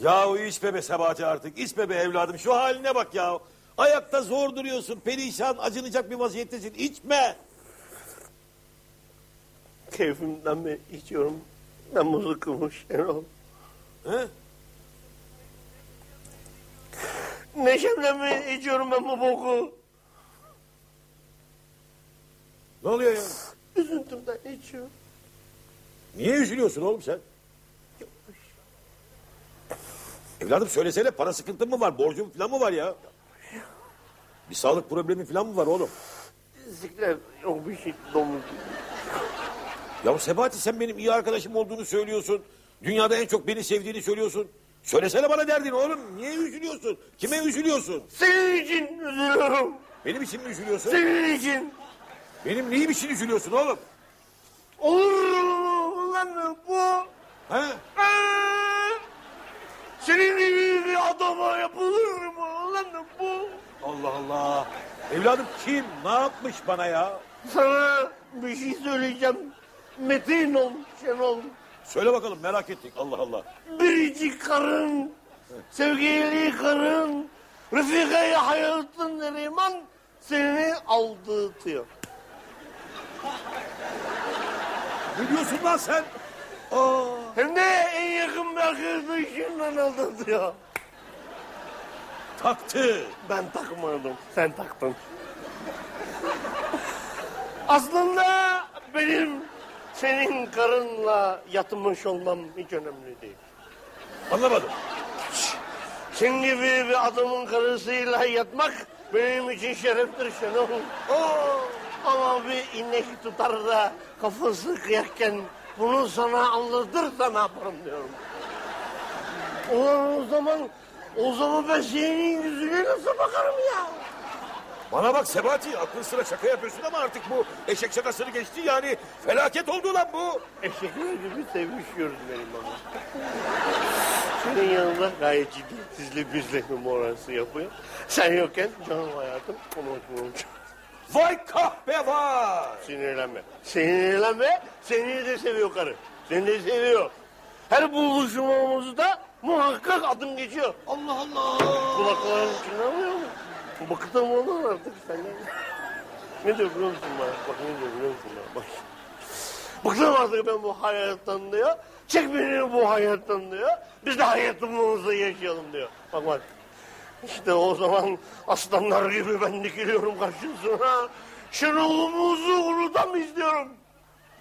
Yahu içme be Sebati artık. İçme be evladım. Şu haline bak ya. Ayakta zor duruyorsun. Perişan, acınacak bir vaziyettesin. İçme. Keyfimden mi içiyorum? Ben muzukumu Şenol. He? Neşemden mi içiyorum ben bu boku? Ne oluyor ya? Üzüntümden içiyorum. Niye üzülüyorsun oğlum sen? Evladım söylesene para sıkıntın mı var? Borcun falan mı var ya? Bir sağlık problemi falan mı var oğlum? Zikler yok bir şey domuz. Ya Sebati sen benim iyi arkadaşım olduğunu söylüyorsun. Dünyada en çok beni sevdiğini söylüyorsun. Söylesene bana derdini oğlum. Niye üzülüyorsun? Kime üzülüyorsun? Senin için üzülüyorum. Benim için mi üzülüyorsun? Senin için. Benim neyim için üzülüyorsun oğlum? Olur mu lan bu? He? Ee, Senin gibi bir adama yapılır mı lan bu? Allah Allah. Evladım kim? Ne yapmış bana ya? Sana bir şey söyleyeceğim. Metin ol Şenol. Söyle bakalım merak ettik. Allah Allah. Biricik karın sevgili karın Refika-i hayatın Neriman seni aldatıyor. Ne diyorsun lan sen? Hem de en yakın bir arkadaşınla aldatıyor. Taktı. Ben takmadım, sen taktın. Aslında benim senin karınla yatmış olmam hiç önemli değil. Anlamadım. Senin gibi bir adamın karısıyla yatmak benim için şereftir Şenol. Oo, ama bir inek tutar da kafası kıyakken bunu sana anlatırsa ne yaparım diyorum. Ulan o zaman, o zaman ben senin yüzüne nasıl bakarım ya? Bana bak Sebati aklın sıra şaka yapıyorsun ama artık bu eşek şakasını geçti yani felaket oldu lan bu. Eşekler gibi sevişiyoruz benim ama. Senin yanında gayet ciddi sizle bizle numarası yapıyor. Sen yokken canım hayatım konuşmuyormuş. Vay kahpe vay. Sinirlenme. Sinirlenme. Seni de seviyor karı. Seni de seviyor. Her buluşmamızda muhakkak adım geçiyor. Allah Allah. Kulaklarım çınlamıyor mu? Bıktım ondan artık senden. ne diyor biliyor musun bana? Bak ne diyor biliyor musun bana? Bak. Bıktım artık ben bu hayattan diyor. Çek beni bu hayattan diyor. Biz de hayatımızı yaşayalım diyor. Bak bak. İşte o zaman aslanlar gibi ben dikiliyorum karşısına. Şenol'umuzu unutamayız diyorum.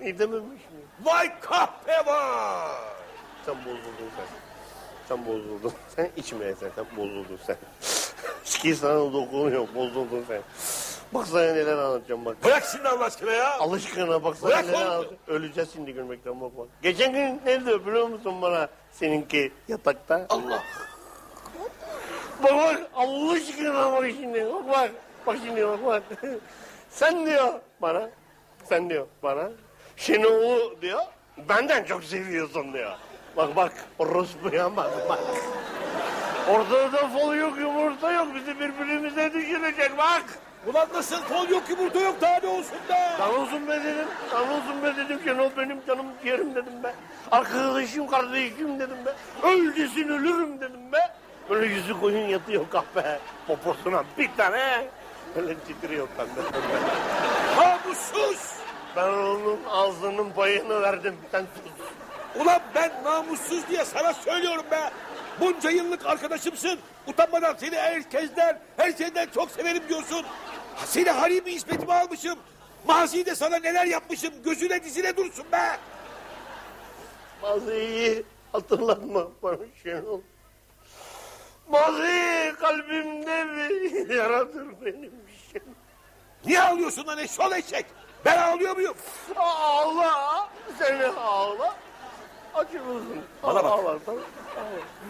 İyi dememiş mi? Vay kahpe vay. Sen bozuldun sen. Sen bozuldun. Sen içmeye sen. Sen bozuldun sen. Ki sana dokunuyor. Bozuldun sen. Bak sana neler anlatacağım bak. Bırak şimdi Allah aşkına ya. Allah aşkına bak sana Bırak neler oğlum. anlatacağım. Öleceğiz şimdi gülmekten bak bak. Geçen gün ne diyor biliyor musun bana? Seninki yatakta. Allah. Bak bak Allah aşkına bak şimdi. Bak bak. Bak şimdi bak bak. Sen diyor bana. Sen diyor bana. Şenol'u diyor. Benden çok seviyorsun diyor. Bak bak. Orospuya bak bak. Ortada fol yok yumurta yok. Bizi birbirimize düşürecek bak. Ulan nasıl fol yok yumurta yok daha ne olsun be. Daha olsun be dedim. Daha olsun be dedim. Şenol benim canım ciğerim dedim be. Arkadaşım kardeşim dedim be. Öldüsün ölürüm dedim be. Böyle yüzü koyun yatıyor kahpe. Poposuna bir tane. Böyle titriyor pembe pembe. Namussuz. Ben onun ağzının payını verdim. Sen sus. Ulan ben namussuz diye sana söylüyorum be. Bunca yıllık arkadaşımsın. Utanmadan seni herkesten, her şeyden çok severim diyorsun. Seni harimi hizmetime almışım. Mazide sana neler yapmışım. Gözüne dizine dursun be. Maziyi hatırlatma bana Şenol. Mazi kalbimde bir yaradır benim Şenol. Niye ağlıyorsun lan eşşol eşek? Ben ağlıyor muyum? Ağla. Seni ağla. Acımızın. Bana bak. Ağlar, tamam.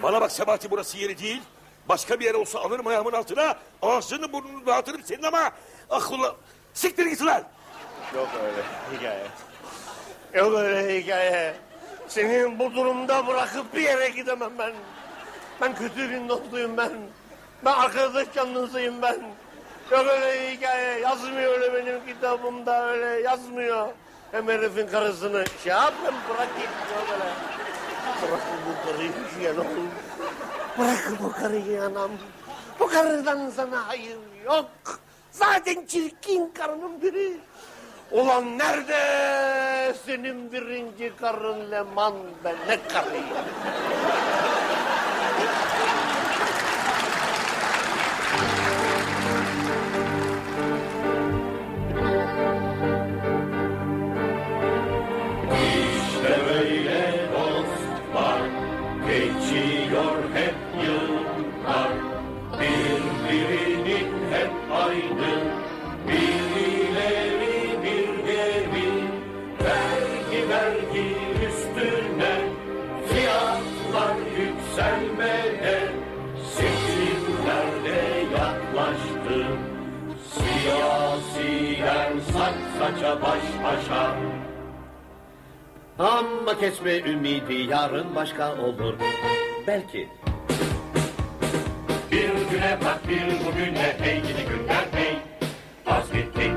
Bana bak Sebati burası yeri değil. Başka bir yer olsa alırım ayağımın altına. Ağzını burnunu dağıtırım senin ama. Ah ulan. Siktir git lan. Yok öyle hikaye. Yok öyle hikaye. Senin bu durumda bırakıp bir yere gidemem ben. Ben kötü bir dostuyum ben. Ben arkadaş canlısıyım ben. Yok öyle hikaye. Yazmıyor öyle benim kitabımda öyle yazmıyor. Hem herifin karısını şey yap hem bırak git. Yok öyle. Bırak bu karıyı yanım. Bırak bu karıyı anam. Bu karıdan sana hayır yok. Zaten çirkin karının biri. Ulan nerede senin birinci karın Leman be ne karıyı? kanca baş başa. Ama kesme ümidi yarın başka olur. Belki. Bir güne bak bir bugüne hey gidi günler hey. Az gittik